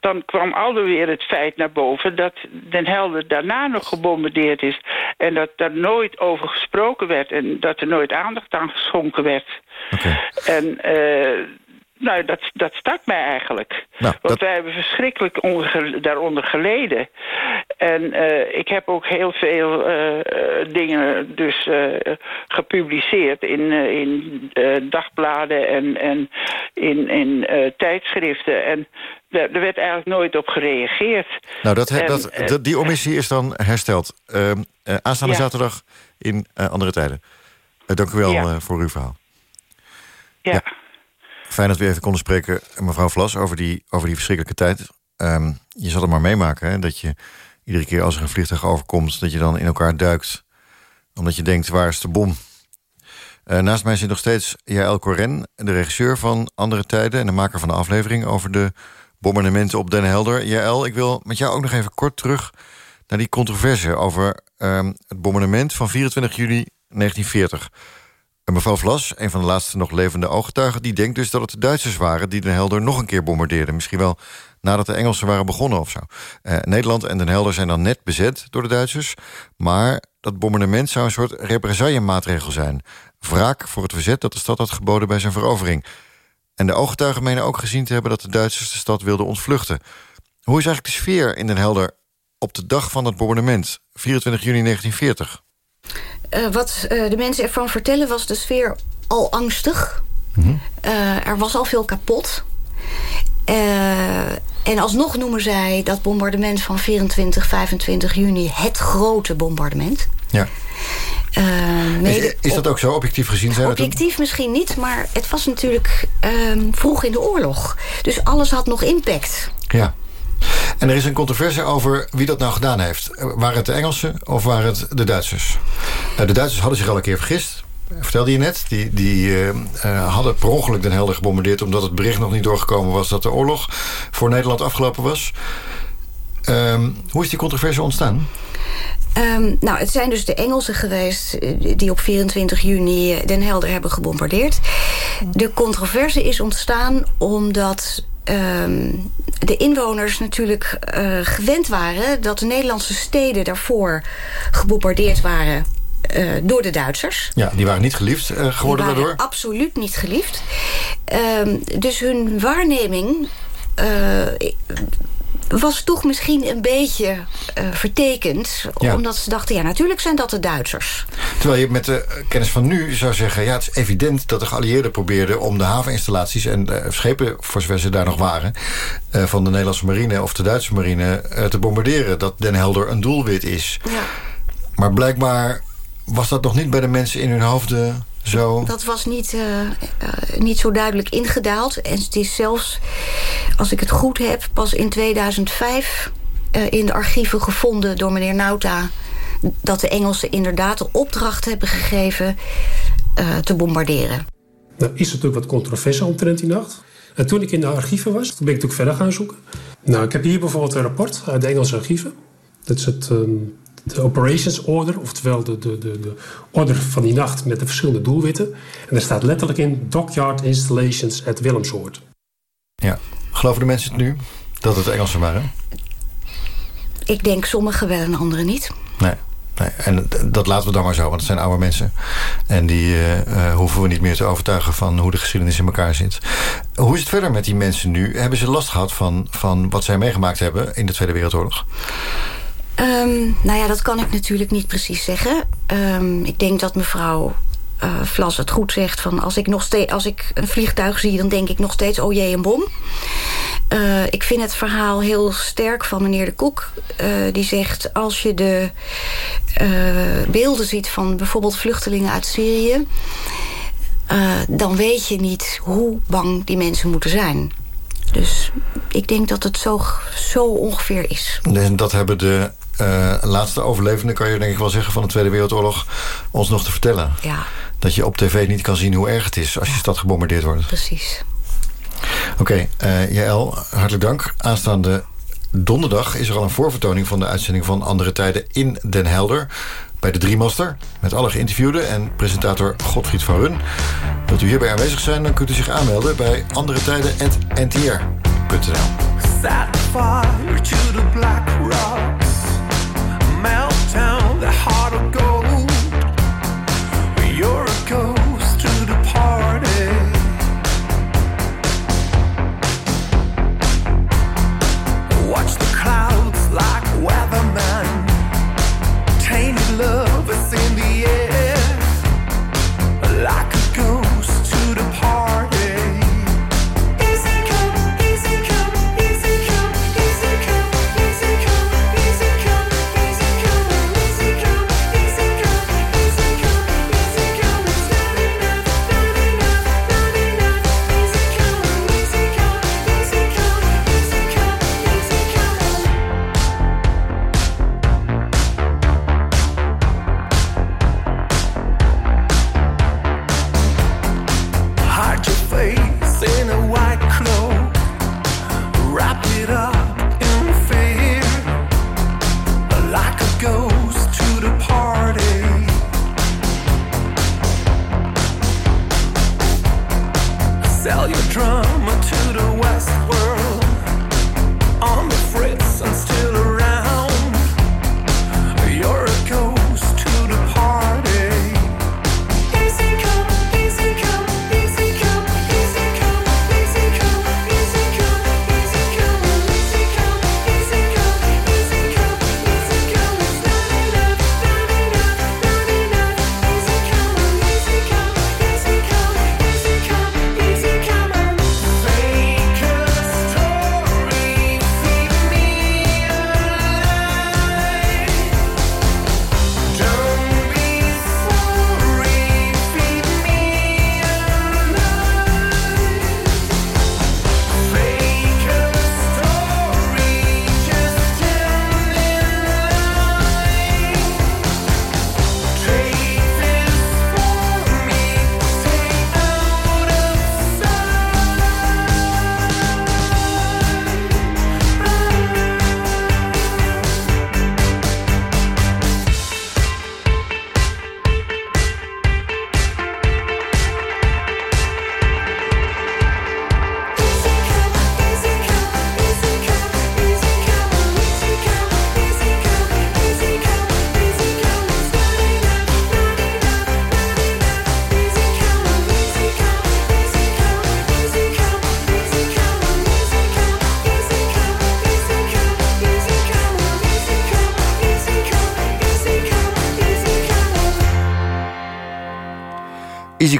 dan kwam alweer het feit naar boven dat Den Helder daarna nog gebombardeerd is. En dat daar nooit over gesproken werd en dat er nooit aandacht aan geschonken werd. En nou, dat, dat stak mij eigenlijk. Nou, Want wij hebben verschrikkelijk onder, daaronder geleden. En eh, ik heb ook heel veel eh, eh, dingen dus gepubliceerd in, in dagbladen en, en in, in tijdschriften. En daar, er werd eigenlijk nooit op gereageerd. Nou, dat, En, dat, dat- die omissie is dan hersteld. Ehm, eh, aanstaande Ja. zaterdag in Andere Tijden. Dank u wel Ja. voor uw verhaal. ja. Fijn dat we even konden spreken, mevrouw Vlas, over die, over die verschrikkelijke tijd. Ehm, je zal het maar meemaken, hè, dat je iedere keer als er een vliegtuig overkomt... dat je dan in elkaar duikt, omdat je denkt, waar is de bom? Eh, naast mij zit nog steeds Jaël Coren, de regisseur van Andere Tijden... en de maker van de aflevering over de bombardementen op Den Helder. Jaël, ik wil met jou ook nog even kort terug naar die controverse... over ehm, het bombardement van 24 juli 1940... En mevrouw Vlas, een van de laatste nog levende ooggetuigen... die denkt dus dat het de Duitsers waren die Den Helder nog een keer bombardeerden. Misschien wel nadat de Engelsen waren begonnen of zo. Eh, Nederland en Den Helder zijn dan net bezet door de Duitsers... maar dat bombardement zou een soort represaillemaatregel zijn. Wraak voor het verzet dat de stad had geboden bij zijn verovering. En de ooggetuigen menen ook gezien te hebben... dat de Duitsers de stad wilden ontvluchten. Hoe is eigenlijk de sfeer in Den Helder op de dag van het bombardement... 24 juni 1940? Eh, wat eh, de mensen ervan vertellen was de sfeer al angstig. Eh, er was al veel kapot. En alsnog noemen zij dat bombardement van 24, 25 juni... het grote bombardement. Ja. Is, is dat ook zo objectief gezien? Zijn Objectief misschien niet, maar het was natuurlijk ehm, vroeg in de oorlog. Dus alles had nog impact. Ja. En er is een controverse over wie dat nou gedaan heeft. Waren het de Engelsen of waren het de Duitsers? Eh, de Duitsers hadden zich al een keer vergist. Vertelde je net. Die, die eh, eh, hadden per ongeluk Den Helder gebombardeerd... omdat het bericht nog niet doorgekomen was... dat de oorlog voor Nederland afgelopen was. Ehm, hoe is die controverse ontstaan? Ehm, nou, het zijn dus de Engelsen geweest die op 24 juni Den Helder hebben gebombardeerd. De controverse is ontstaan omdat ehm, de inwoners natuurlijk eh, gewend waren... dat de Nederlandse steden daarvoor gebombardeerd waren eh, door de Duitsers. Ja, die waren niet geliefd eh, geworden Die waren daardoor. absoluut niet geliefd. Ehm, dus hun waarneming was toch misschien een beetje eh, vertekend. Ja. Omdat ze dachten, ja, natuurlijk zijn dat de Duitsers. Terwijl je met de kennis van nu zou zeggen... ja, het is evident dat de geallieerden probeerden... om de haveninstallaties en eh, schepen, voor zover ze daar nog waren... eh, van de Nederlandse marine of de Duitse marine te bombarderen. Dat Den Helder een doelwit is. Ja. Maar blijkbaar was dat nog niet bij de mensen in hun hoofden zo... Dat was niet, niet zo duidelijk ingedaald. En het is zelfs, als ik het goed heb, pas in 2005 eh, in de archieven gevonden door meneer Nauta... dat de Engelsen inderdaad de opdracht hebben gegeven eh, te bombarderen. Nou is er natuurlijk wat controverse omtrent die nacht. En toen ik in de archieven was, toen ben ik natuurlijk verder gaan zoeken. Nou, ik heb hier bijvoorbeeld een rapport uit de Engelse archieven. Dat is het, ehm, de Operations Order, oftewel de, de, de, de order van die nacht met de verschillende doelwitten. En daar staat letterlijk in Dockyard Installations at Willemsoord. Ja. Geloven de mensen het nu? Dat het Engelsen waren? Ik denk sommigen wel en anderen niet. Nee. nee. En dat laten we dan maar zo, want het zijn oude mensen. En die eh, eh, hoeven we niet meer te overtuigen van hoe de geschiedenis in elkaar zit. Hoe is het verder met die mensen nu? Hebben ze last gehad van, van wat zij meegemaakt hebben in de Tweede Wereldoorlog? Ehm, nou ja, dat kan ik natuurlijk niet precies zeggen. Ehm, ik denk dat mevrouw eh, Vlas het goed zegt. Van als, ik nog steeds, als ik een vliegtuig zie, dan denk ik nog steeds... oh jee, een bom. Eh, ik vind het verhaal heel sterk van meneer de Kok. eh, die zegt, als je de beelden ziet van bijvoorbeeld vluchtelingen uit Syrië... dan weet je niet hoe bang die mensen moeten zijn. Dus ik denk dat het zo, zo ongeveer is. En dat hebben de laatste overlevenden, kan je denk ik wel zeggen... van de Tweede Wereldoorlog ons nog te vertellen. Ja, Dat je op tv niet kan zien hoe erg het is als je stad gebombardeerd wordt. precies. Oké, eh JL, hartelijk dank. Aanstaande donderdag is er al een voorvertoning van de uitzending van Andere Tijden in Den Helder. bij de Driemaster... met alle geïnterviewden en presentator Godfried van Run. Wilt u hierbij aanwezig zijn, dan kunt u zich aanmelden... bij anderetijden.ntr.nl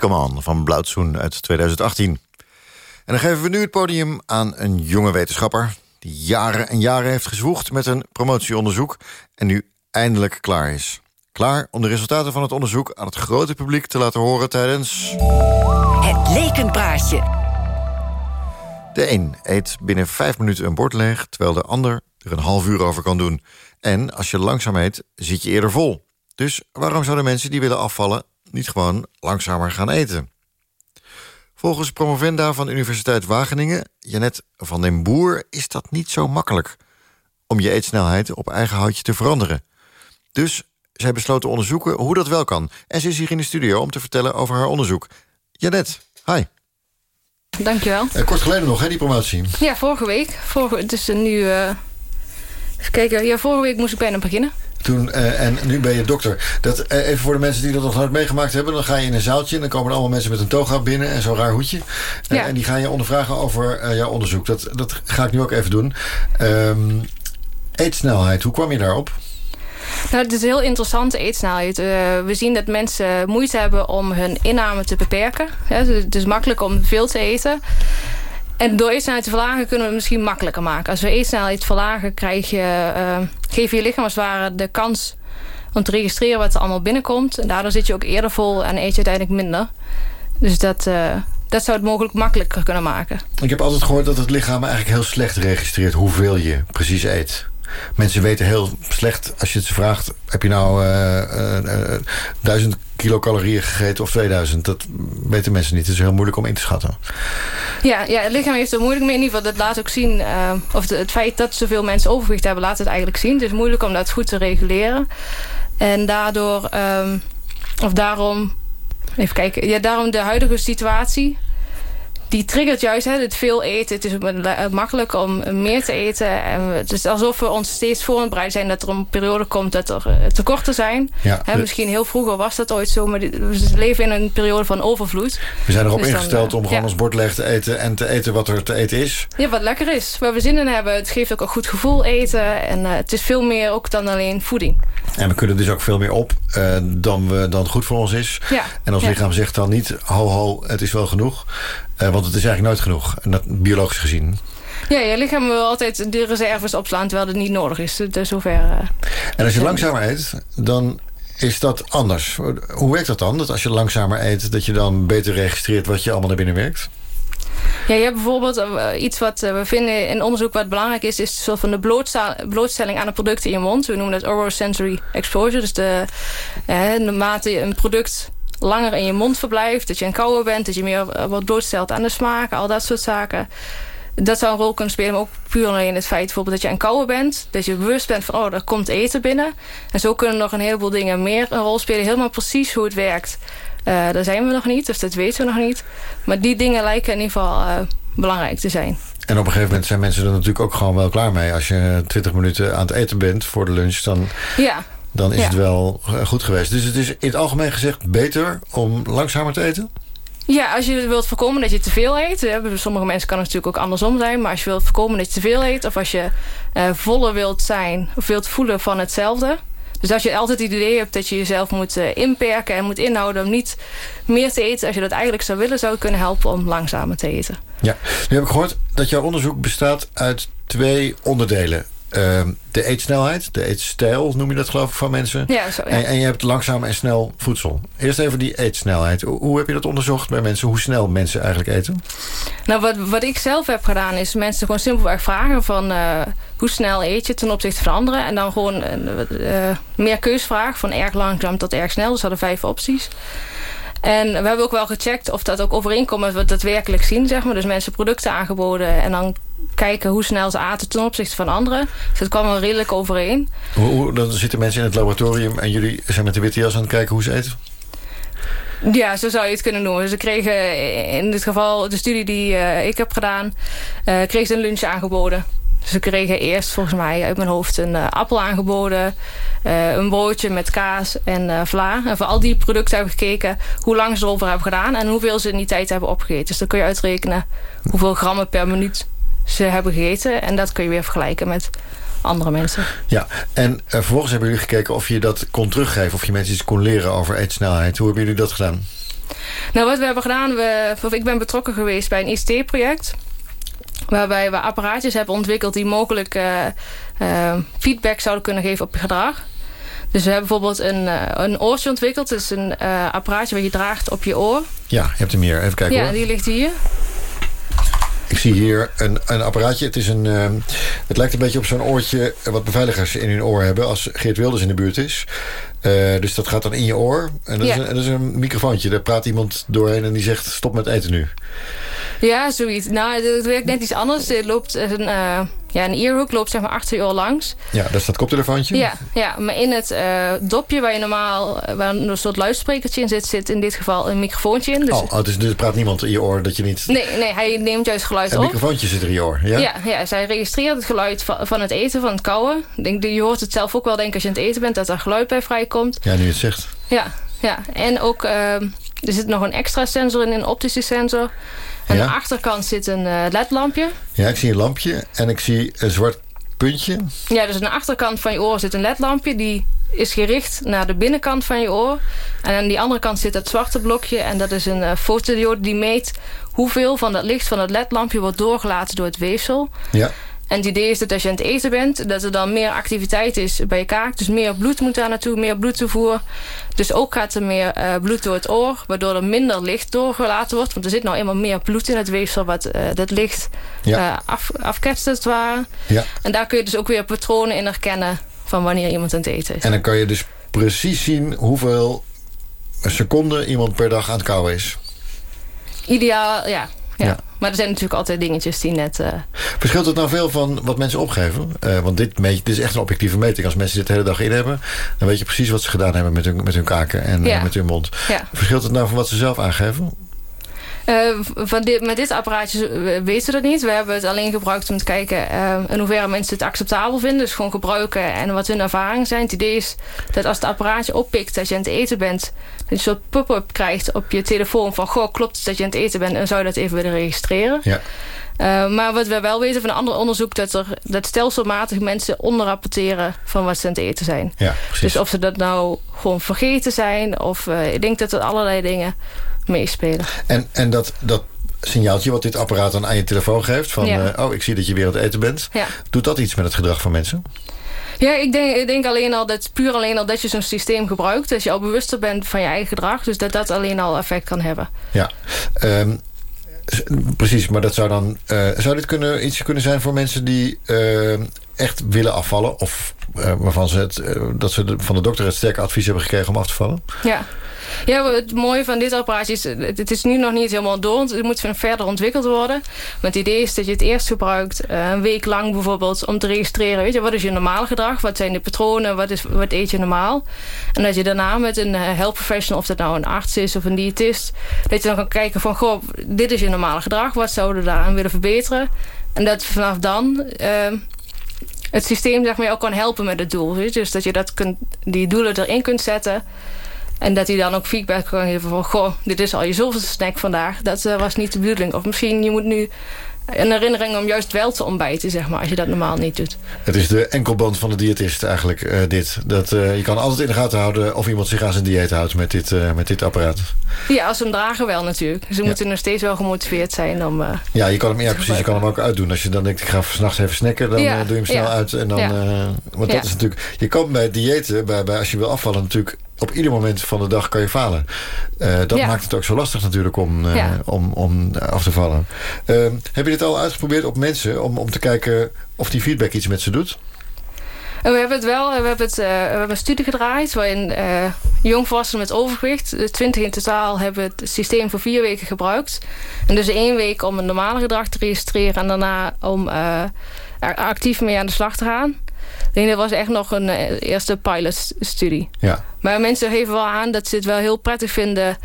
Come On van Blauwtsoen uit 2018. En dan geven we nu het podium aan een jonge wetenschapper... die jaren en jaren heeft gezwoegd met een promotieonderzoek... en nu eindelijk klaar is. Klaar om de resultaten van het onderzoek aan het grote publiek te laten horen tijdens... Het lekenpraatje. De een eet binnen vijf minuten een bord leeg... terwijl de ander er een half uur over kan doen. En als je langzaam eet, zit je eerder vol. Dus waarom zouden mensen die willen afvallen... niet gewoon langzamer gaan eten? Volgens promovenda van de Universiteit Wageningen... Janet van den Boer is dat niet zo makkelijk... om je eetsnelheid op eigen houtje te veranderen. Dus zij besloot te onderzoeken hoe dat wel kan. En ze is hier in de studio om te vertellen over haar onderzoek. Janet, hi. Dankjewel. Eh, kort geleden nog, hè, die promotie. Ja, vorige week. Vorige, het is nu... eh even kijken. Ja, vorige week moest ik bijna beginnen. Toen, eh, en nu ben je dokter. Dat, eh, even voor de mensen die dat nog nooit meegemaakt hebben... dan ga je in een zaaltje en dan komen er allemaal mensen met een toga binnen... en zo'n raar hoedje. Eh, Ja. En die gaan je ondervragen over jouw onderzoek. Dat, dat ga ik nu ook even doen. Ehm, eetsnelheid, hoe kwam je daarop? Nou, het is een heel interessante eetsnelheid. Eh, we zien dat mensen moeite hebben om hun inname te beperken. Ja, dus het is makkelijk om veel te eten. En door eetsnelheid te verlagen kunnen we het misschien makkelijker maken. Als we eetsnelheid verlagen, krijg je, eh, geef je lichaam als ware de kans om te registreren wat er allemaal binnenkomt. En daardoor zit je ook eerder vol en eet je uiteindelijk minder. Dus dat, eh, dat zou het mogelijk makkelijker kunnen maken. Ik heb altijd gehoord dat het lichaam eigenlijk heel slecht registreert... hoeveel je precies eet. Mensen weten heel slecht, als je het ze vraagt... heb je nou eh, eh, eh, duizend kilocalorieën gegeten of 2000? Dat weten mensen niet. Het is heel moeilijk om in te schatten. Ja, ja, het lichaam heeft er moeilijk mee. In ieder geval, dat laat ook zien... of het feit dat zoveel mensen overgewicht hebben, laat het eigenlijk zien. Het is moeilijk om dat goed te reguleren. En daardoor, ehm, of daarom, even kijken, ja, daarom de huidige situatie. Die triggert juist hè, het veel eten. Het is eh, makkelijk om meer te eten. En het is alsof we ons steeds voor aan het bereiden zijn... dat er een periode komt dat er eh, tekorten zijn. Ja, Hè, de- misschien heel vroeger was dat ooit zo... maar we leven in een periode van overvloed. We zijn erop Dus ingesteld eh, om gewoon ja. ons bord leeg te eten... en te eten wat er te eten is. Ja, wat lekker is. Waar we zin in hebben. Het geeft ook een goed gevoel eten. En het is veel meer ook dan alleen voeding. En we kunnen dus ook veel meer op dan, we, dan goed voor ons is. Ja. En ons lichaam zegt dan niet... ho, ho, het is wel genoeg. Eh, want het is eigenlijk nooit genoeg. Biologisch gezien. Ja, je lichaam wil altijd de reserves opslaan... terwijl het niet nodig is. Dus zover... eh, En als je langzamer eet, dan is dat anders. Hoe werkt dat dan? Dat als je langzamer eet... dat je dan beter registreert wat je allemaal naar binnen werkt? Ja, je hebt bijvoorbeeld eh, iets wat we vinden in onderzoek wat belangrijk is... is een soort van de blootstelling aan de producten in je mond. We noemen dat oral sensory exposure. Dus de, eh, naarmate een product langer in je mond verblijft... dat je een kouder bent, dat je meer eh, wordt blootstelt aan de smaak... al dat soort zaken. Dat zou een rol kunnen spelen, maar ook puur alleen het feit bijvoorbeeld dat je een kouder bent. Dat je bewust bent van, oh, er komt eten binnen. En zo kunnen nog een heleboel dingen meer een rol spelen. Helemaal precies hoe het werkt. Eh, daar zijn we nog niet, dus dat weten we nog niet. Maar die dingen lijken in ieder geval eh, belangrijk te zijn. En op een gegeven moment zijn mensen er natuurlijk ook gewoon wel klaar mee. Als je 20 minuten aan het eten bent voor de lunch... dan, Ja, dan is Ja. het wel eh, goed geweest. Dus het is in het algemeen gezegd beter om langzamer te eten? ja als je wilt voorkomen dat je te veel eet... hè, bij sommige mensen kan het natuurlijk ook andersom zijn... maar als je wilt voorkomen dat je te veel eet... of als je eh, voller wilt zijn of wilt voelen van hetzelfde... Dus als je altijd het idee hebt dat je jezelf moet eh, inperken en moet inhouden... om niet meer te eten als je dat eigenlijk zou willen... zou het kunnen helpen om langzamer te eten. Ja. Nu heb ik gehoord dat jouw onderzoek bestaat uit twee onderdelen. Ehm, de eetsnelheid, de eetstijl noem je dat geloof ik van mensen. Ja, zo, ja. En, en je hebt langzaam en snel voedsel. Eerst even die eetsnelheid. Hoe, hoe heb je dat onderzocht bij mensen? Hoe snel mensen eigenlijk eten? Nou, wat, wat ik zelf heb gedaan is mensen gewoon simpelweg vragen van... eh, hoe snel eet je ten opzichte van anderen? En dan gewoon eh, meer keusvraag van erg langzaam tot erg snel. Dus hadden vijf opties. En we hebben ook wel gecheckt of dat ook overeenkomt met wat we daadwerkelijk zien. Zeg maar. Dus mensen producten aangeboden en dan kijken hoe snel ze aten ten opzichte van anderen. Dus dat kwam wel redelijk overeen. Hoe, hoe- dan zitten mensen in het laboratorium en jullie zijn met de witte jas aan het kijken hoe ze eten? Ja, zo zou je het kunnen noemen. Ze kregen in dit geval de studie die eh, ik heb gedaan... eh kregen ze een lunch aangeboden. Ze kregen eerst volgens mij uit mijn hoofd een eh, appel aangeboden... eh, een broodje met kaas en eh, vla. En voor al die producten hebben we gekeken hoe lang ze erover hebben gedaan... en hoeveel ze in die tijd hebben opgegeten. Dus dan kun je uitrekenen hoeveel grammen per minuut ze hebben gegeten. En dat kun je weer vergelijken met andere mensen. Ja, en vervolgens hebben jullie gekeken of je dat kon teruggeven... of je mensen iets kon leren over eetsnelheid. Hoe hebben jullie dat gedaan? Nou, wat we hebben gedaan, we, ik ben betrokken geweest bij een ICT-project. Waarbij we apparaatjes hebben ontwikkeld die mogelijk eh, eh, feedback zouden kunnen geven op je gedrag. Dus we hebben bijvoorbeeld een, eh, een oortje ontwikkeld. Het is een apparaatje wat je draagt op je oor. Ja, je hebt hem hier. Even kijken ja, hoor. die ligt hier. Ik zie hier een, een apparaatje. Het, is een, ehm, het lijkt een beetje op zo'n oortje... wat beveiligers in hun oor hebben... als Geert Wilders in de buurt is. Eh, dus dat gaat dan in je oor. En dat, Ja. is een, dat is een microfoontje. Daar praat iemand doorheen en die zegt... stop met eten nu. Ja, zoiets. Nou, het werkt net iets anders. Er loopt een, eh, ja, een earhook loopt zeg maar achter je oor langs. Ja, daar staat koptelefoontje. Ja, ja, maar in het eh, dopje waar je normaal waar een soort luidsprekertje in zit, zit in dit geval een microfoontje in. Dus, Oh, oh, dus er praat niemand in je oor dat je niet... nee, nee, hij neemt juist geluid Een op. microfoontje zit er in je oor, ja? Ja, ja, zij registreert het geluid van, van het eten, van het kauwen. Denk, je hoort het zelf ook wel denk als je aan het eten bent, dat er geluid bij vrijkomt. Ja, nu je het zegt. Ja, ja. en ook ehm, er zit nog een extra sensor in, een optische sensor. Aan Ja. de achterkant zit een eh, ledlampje. Ja, ik zie een lampje en ik zie een zwart puntje. Ja, dus aan de achterkant van je oor zit een ledlampje. Die is gericht naar de binnenkant van je oor. En aan die andere kant zit dat zwarte blokje. En dat is een eh, fotodiode die meet hoeveel van dat licht van het ledlampje wordt doorgelaten door het weefsel. Ja. En het idee is dat als je aan het eten bent... dat er dan meer activiteit is bij je kaak. Dus meer bloed moet daar naartoe, meer bloedtoevoer. Dus ook gaat er meer eh, bloed door het oor... waardoor er minder licht doorgelaten wordt. Want er zit nou eenmaal meer bloed in het weefsel... wat eh, dat licht Ja. eh, af, afketst als het ware. Ja. En daar kun je dus ook weer patronen in herkennen... van wanneer iemand aan het eten is. En dan kan je dus precies zien hoeveel seconden iemand per dag aan het kauwen is. Ideaal, ja. Ja. Ja. Maar er zijn natuurlijk altijd dingetjes die net... eh, Verschilt het nou veel van wat mensen opgeven? Eh, want dit, meet, dit is echt een objectieve meting. Als mensen dit de hele dag in hebben... dan weet je precies wat ze gedaan hebben met hun, met hun kaken en eh, Ja. met hun mond. Ja. Verschilt het nou van wat ze zelf aangeven? Eh, van dit, met dit apparaatje weten we dat niet. We hebben het alleen gebruikt om te kijken eh, in hoeverre mensen het acceptabel vinden. Dus gewoon gebruiken en wat hun ervaringen zijn. Het idee is dat als het apparaatje oppikt dat je aan het eten bent... dat je een soort pop-up krijgt op je telefoon van... goh, klopt het dat je aan het eten bent en zou je dat even willen registreren. Ja. Eh, maar wat we wel weten van een ander onderzoek... dat, er, dat stelselmatig mensen onderrapporteren van wat ze aan het eten zijn. Ja, precies. Dus of ze dat nou gewoon vergeten zijn... of ik denk dat er allerlei dingen meespelen. En, en dat, dat signaaltje wat dit apparaat dan aan je telefoon geeft... van Ja. eh, oh, ik zie dat je weer aan het eten bent... Ja. doet dat iets met het gedrag van mensen? Ja, ik denk, ik denk alleen al dat puur alleen al dat je zo'n systeem gebruikt, dat je al bewuster bent van je eigen gedrag, dus dat dat alleen al effect kan hebben. Ja, Ehm, precies. Maar dat zou dan... eh, zou dit kunnen, iets kunnen zijn voor mensen die eh, echt willen afvallen... of waarvan ze, het, dat ze de- van de dokter het sterke advies hebben gekregen om af te vallen? Ja. Ja, het mooie van dit apparaatje is, het is nu nog niet helemaal door, het moet verder ontwikkeld worden. Maar het idee is dat je het eerst gebruikt, eh, een week lang bijvoorbeeld, om te registreren, weet je, wat is je normale gedrag, wat zijn de patronen, wat, is, wat eet je normaal. En dat je daarna met een eh, health professional, of dat nou een arts is of een diëtist, dat je dan kan kijken van, goh, dit is je normale gedrag, wat zouden we daaraan willen verbeteren. En dat vanaf dan... eh, het systeem zeg maar, ook kan helpen met het doel. Dus dat je dat kunt, die doelen erin kunt zetten. En dat hij dan ook feedback kan geven van... goh, dit is al je zoveelste snack vandaag. Dat eh, was niet de bedoeling. Of misschien je moet nu een herinnering om juist wel te ontbijten... zeg maar, als je dat normaal niet doet. Het is de enkelband van de diëtist eigenlijk, eh, dit. Dat, eh, je kan altijd in de gaten houden of iemand zich aan zijn dieet houdt met dit, met dit apparaat. Ja, als ze hem dragen wel natuurlijk. Ze moeten nog steeds wel gemotiveerd zijn om... Ja, je kan hem, ja precies, je kan hem ook uitdoen. Als je dan denkt, ik ga s'nachts even snacken, dan Ja, doe je hem snel ja. uit. En dan, Ja. want Ja. dat is natuurlijk... Je kan bij diëten, bij, bij, als je wil afvallen natuurlijk... op ieder moment van de dag kan je falen. Eh, dat Ja. maakt het ook zo lastig natuurlijk om, eh, Ja. om, om af te vallen. Ehm, heb je dit al uitgeprobeerd op mensen... om, om te kijken of die feedback iets met ze doet? En we hebben het wel, we hebben, het, eh, we hebben een studie gedraaid waarin eh jongvolwassenen met overgewicht, de 20 in totaal, hebben het systeem voor vier weken gebruikt. En dus één week om een normale gedrag te registreren en daarna om eh, er actief mee aan de slag te gaan. Ik denk dat was echt nog een eh, eerste pilotstudie. Ja. Maar mensen geven wel aan dat ze het wel heel prettig vinden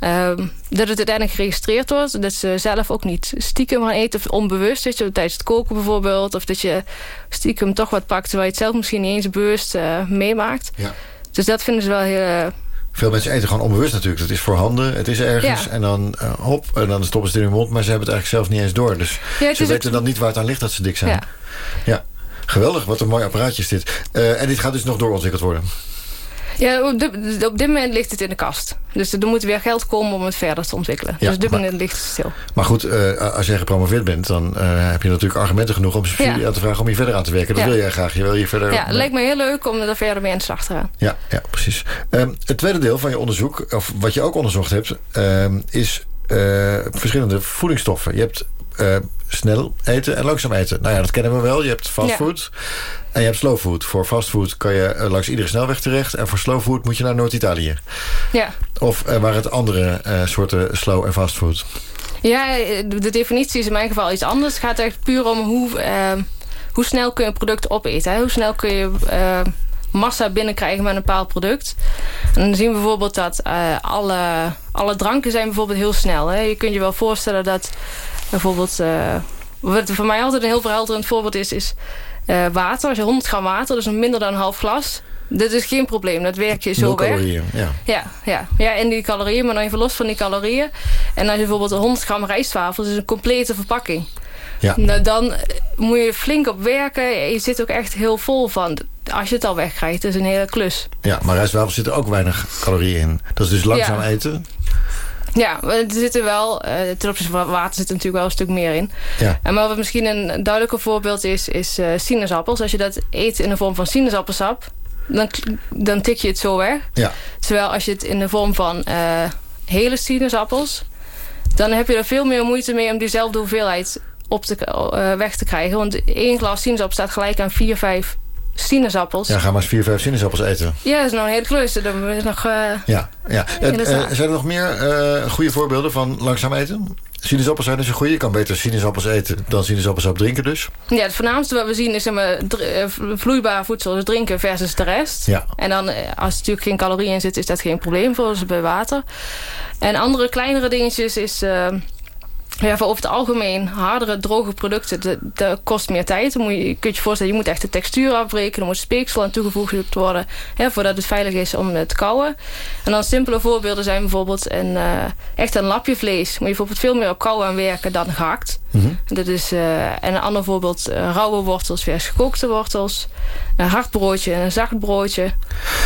ehm, dat het uiteindelijk geregistreerd wordt. Dat ze zelf ook niet stiekem gaan eten of onbewust. Dat je tijdens het koken bijvoorbeeld. Of dat je stiekem toch wat pakt terwijl je het zelf misschien niet eens bewust eh, meemaakt. Ja. Dus dat vinden ze wel heel... eh, Veel mensen eten gewoon onbewust natuurlijk. Dat is voorhanden, het is ergens. Ja. En dan hop, en dan stoppen ze het in hun mond. Maar ze hebben het eigenlijk zelf niet eens door. Dus Ja, ze weten ook- dan niet waar het aan ligt dat ze dik zijn. Ja. ja. Geweldig, wat een mooi apparaatje is dit. Eh, en dit gaat dus nog doorontwikkeld worden. Ja, op dit, op dit moment ligt het in de kast. Dus er moet weer geld komen om het verder te ontwikkelen. Ja, dus op dit maar- moment ligt het stil. Maar goed, eh, als jij gepromoveerd bent... dan eh, heb je natuurlijk argumenten genoeg om subsidie Ja. aan te vragen... om hier verder aan te werken. Dat Ja. wil jij graag. Je wil hier verder... Ja, het lijkt me heel leuk om er verder mee aan de slag te gaan. Ja, ja precies. Ehm, het tweede deel van je onderzoek, of wat je ook onderzocht hebt... ehm, is verschillende voedingsstoffen. Je hebt eh, snel eten en langzaam eten. Nou ja, dat kennen we wel. Je hebt fastfood en je hebt slow food. Voor fastfood kan je eh, langs iedere snelweg terecht... en voor slow food moet je naar Noord-Italië. Ja. Of eh, waren het andere soorten slow en fastfood? Ja, de de definitie is in mijn geval iets anders. Het gaat echt puur om hoe, eh, hoe snel kun je een product opeten. Hè? Hoe snel kun je massa binnenkrijgen met een bepaald product. En dan zien we bijvoorbeeld dat alle, alle dranken zijn bijvoorbeeld heel snel. Hè? Je kunt je wel voorstellen dat bijvoorbeeld... eh, wat voor mij altijd een heel verhelderend voorbeeld is... is eh, water. Als je 100 gram water, dus minder dan een half glas... Dit is geen probleem, dat werk je zo weg. calorieën, ja. Ja, ja. ja, en die calorieën, maar dan even los van die calorieën. En als je bijvoorbeeld 100 gram rijstwafels, dat is een complete verpakking. Ja. Nou, dan moet je flink op werken. Je zit ook echt heel vol van. Als je het al wegkrijgt, dat is een hele klus. Ja, maar rijstwafels zitten ook weinig calorieën in. Dat is dus langzaam Ja. eten. Ja, er zitten wel, eh ten opzichte van water zit er natuurlijk wel een stuk meer in. Ja. En maar wat misschien een duidelijker voorbeeld is, is eh, sinaasappels. Als je dat eet in de vorm van sinaasappelsap, dan, dan tik je het zo weg. Ja. Terwijl als je het in de vorm van eh, hele sinaasappels... dan heb je er veel meer moeite mee om diezelfde hoeveelheid op te, weg te krijgen. Want één glas sinaasappel staat gelijk aan vier, vijf sinaasappels. Ja, ga maar eens vier, vijf sinaasappels eten. Ja, dat is nou een hele klus. Dan is nog... eh, Ja, ja. En, Inderdaad. eh, zijn er nog meer eh, goede voorbeelden van langzaam eten? Sinaasappels zijn dus een goede. Je kan beter sinaasappels eten dan sinaasappelsap drinken dus. Ja, het voornaamste wat we zien is zeg maar, eh, vloeibaar voedsel, dus drinken versus de rest. Ja. En dan, eh, als er natuurlijk geen calorieën in zitten, is dat geen probleem voor ons bij water. En andere kleinere dingetjes is... ja, voor over het algemeen hardere, droge producten, dat, kost meer tijd. Dan moet je, je kunt je voorstellen, je moet echt de textuur afbreken. Er moet speeksel aan toegevoegd worden, hè, voordat het veilig is om het te kouwen. En dan simpele voorbeelden zijn bijvoorbeeld een, eh, echt een lapje vlees. Moet je bijvoorbeeld veel meer op kouwen aan werken dan gehakt. Dat is, eh, en een ander voorbeeld, eh, rauwe wortels vers gekookte wortels. Een hard broodje en een zacht broodje.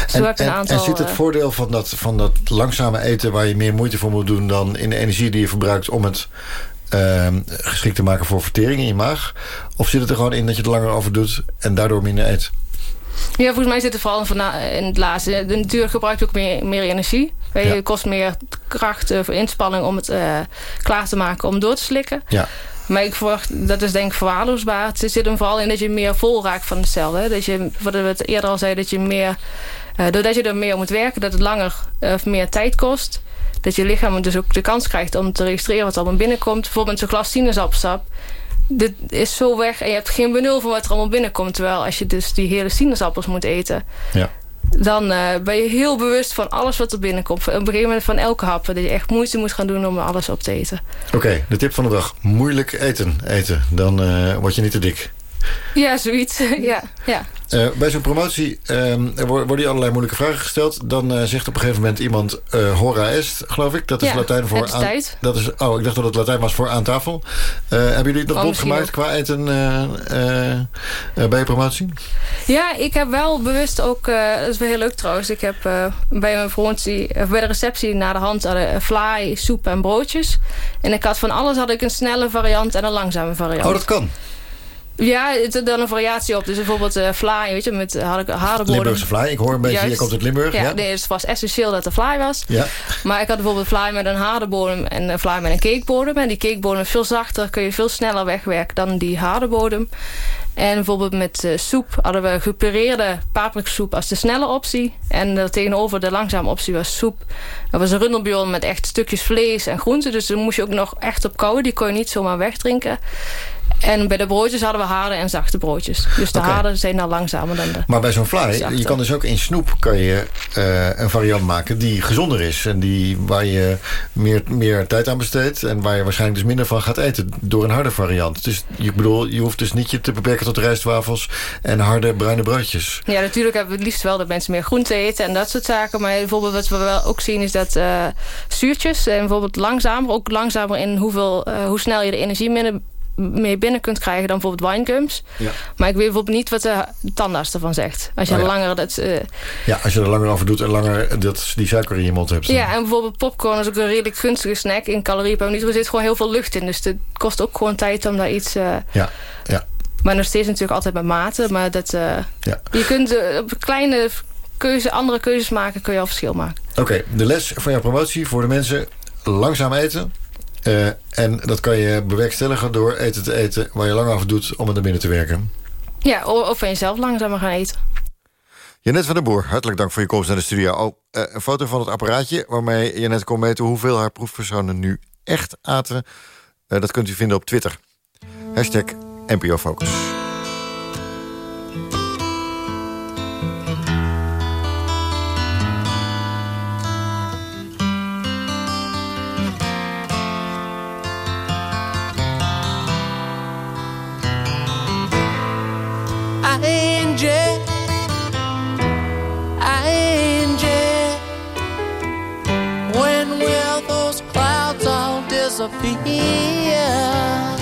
Zo En, heb je een en, aantal... en zit het voordeel van dat, van dat langzame eten... waar je meer moeite voor moet doen dan in de energie die je verbruikt... om het ehm, geschikt te maken voor vertering in je maag? Of zit het er gewoon in dat je er langer over doet... en daardoor minder eet? Ja, volgens mij zit het vooral in voorna- in het laatste. De natuur gebruikt ook meer, meer energie. Weet je, Ja. Het kost meer kracht eh, voor inspanning om het eh, klaar te maken om door te slikken. Ja. Maar ik verwacht, dat is denk ik verwaarloosbaar. Het zit hem vooral in dat je meer vol raakt van de cel. Hè? Dat je, wat we het eerder al zeiden, dat je meer... eh, doordat je er meer moet werken, dat het langer of meer tijd kost. Dat je lichaam dus ook de kans krijgt om te registreren wat er allemaal binnenkomt. Bijvoorbeeld zo'n glas sinaasappelsap. Dit is zo weg en je hebt geen benul van wat er allemaal binnenkomt. Terwijl als je dus die hele sinaasappels moet eten... Ja. dan eh, ben je heel bewust van alles wat er binnenkomt. Op een gegeven moment van elke hap. Dat je echt moeite moet gaan doen om alles op te eten. Oké, de tip van de dag. Moeilijk eten. eten. Dan eh, word je niet te dik. Ja, zoiets. [LAUGHS] ja, ja. Eh, bij zo'n promotie ehm, wo- worden je allerlei moeilijke vragen gesteld. Dan eh, zegt op een gegeven moment iemand eh, hora est, geloof ik. Dat is Ja, Latijn voor tijd. Dat is, oh, ik dacht dat het Latijn was voor aan tafel. Hebben jullie het nog Oh, misschien gemaakt ook. qua eten bij je promotie? Ja, ik heb wel bewust ook... dat is wel heel leuk trouwens. Ik heb bij mijn promotie... bij de receptie na de hand hadden fly, soep en broodjes. En ik had van alles had ik een snelle variant en een langzame variant. Oh, dat kan. Ja, het is dan een variatie op. Dus bijvoorbeeld eh fly, weet je, met eh, harenbodem. Limburgse fly. Ik hoor een beetje, Juist. je komt uit Limburg. Ja, Ja, nee, het was essentieel dat er fly was. Ja. Maar ik had bijvoorbeeld fly met een harde bodem en een fly met een cakebodem. En die cakebodem is veel zachter, kun je veel sneller wegwerken dan die harde bodem. En bijvoorbeeld met eh, soep hadden we gepureerde papriksoep als de snelle optie. En er tegenover de langzame optie was soep. Dat was een rundelbouillon met echt stukjes vlees en groenten. Dus daar moest je ook nog echt op kouwen. Die kon je niet zomaar wegdrinken. En bij de broodjes hadden we harde en zachte broodjes. Dus de Oké. harde zijn dan langzamer dan de... Maar bij zo'n fly, je kan dus ook in snoep kan je, eh, een variant maken die gezonder is. En die, waar je meer, meer tijd aan besteedt. En waar je waarschijnlijk dus minder van gaat eten door een harde variant. Dus ik bedoel, je hoeft dus niet je te beperken tot rijstwafels en harde bruine broodjes. Ja, natuurlijk hebben we het liefst wel dat mensen meer groente eten en dat soort zaken. Maar bijvoorbeeld wat we wel ook zien is dat eh, zuurtjes... en bijvoorbeeld langzamer, ook langzamer in hoeveel, eh, hoe snel je de energie minder, mee binnen kunt krijgen dan bijvoorbeeld winegums. Ja. Maar ik weet bijvoorbeeld niet wat de tandarts ervan zegt. Als je Oh ja. langer dat... eh, Ja, als je er langer over doet en langer dat, die suiker in je mond hebt. ja, en bijvoorbeeld popcorn is ook een redelijk gunstige snack. In calorieën per minuut er zit gewoon heel veel lucht in. Dus het kost ook gewoon tijd om daar iets... eh, Ja, ja. maar nog steeds natuurlijk altijd met mate. Maar dat, eh, Ja. je kunt op kleine keuze, andere keuzes maken, kun je al verschil maken. Oké, de les van jouw promotie voor de mensen. Langzaam eten. Eh, en dat kan je bewerkstelligen door eten te eten waar je lang over doet om het naar binnen te werken. Ja, of van jezelf langzamer gaan eten. Janet van der Boer, hartelijk dank voor je komst naar de studio. Oh, eh, een foto van het apparaatje waarmee Janet kon meten hoeveel haar proefpersonen nu echt aten. Eh, dat kunt u vinden op Twitter. Hashtag NPO Focus. Sophia.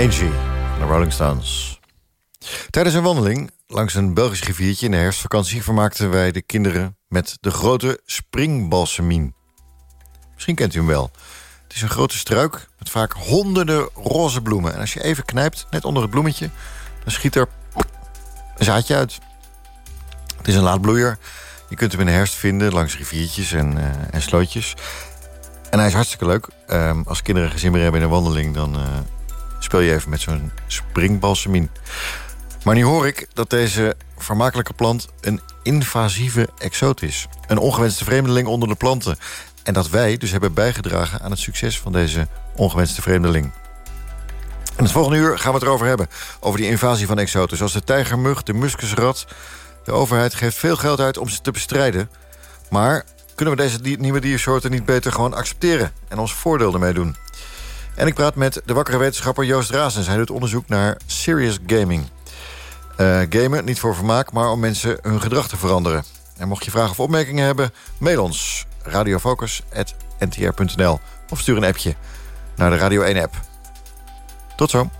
Angie, de Rolling Stones. Tijdens een wandeling langs een Belgisch riviertje in de herfstvakantie... vermaakten wij de kinderen met de grote springbalsemien. Misschien kent u hem wel. Het is een grote struik met vaak honderden roze bloemen. En als je even knijpt, net onder het bloemetje... dan schiet er een zaadje uit. Het is een laadbloeier. Je kunt hem in de herfst vinden langs riviertjes en, eh, en slootjes. En hij is hartstikke leuk. Ehm, als kinderen geen zin meer hebben in een wandeling... dan eh, speel je even met zo'n springbalsemien. Maar nu hoor ik dat deze vermakelijke plant een invasieve exoot is. Een ongewenste vreemdeling onder de planten. En dat wij dus hebben bijgedragen aan het succes van deze ongewenste vreemdeling. In het volgende uur gaan we het erover hebben. Over die invasie van exoten. Zoals de tijgermug, de muskusrat. De overheid geeft veel geld uit om ze te bestrijden. Maar kunnen we deze nieuwe diersoorten niet beter gewoon accepteren... en ons voordeel ermee doen? En ik praat met de wakkere wetenschapper Joost Razens. Hij doet onderzoek naar serious gaming. Eh, gamen, niet voor vermaak, maar om mensen hun gedrag te veranderen. En mocht je vragen of opmerkingen hebben, mail ons. radiofocus.ntr.nl Of stuur een appje naar de Radio 1-app. Tot zo.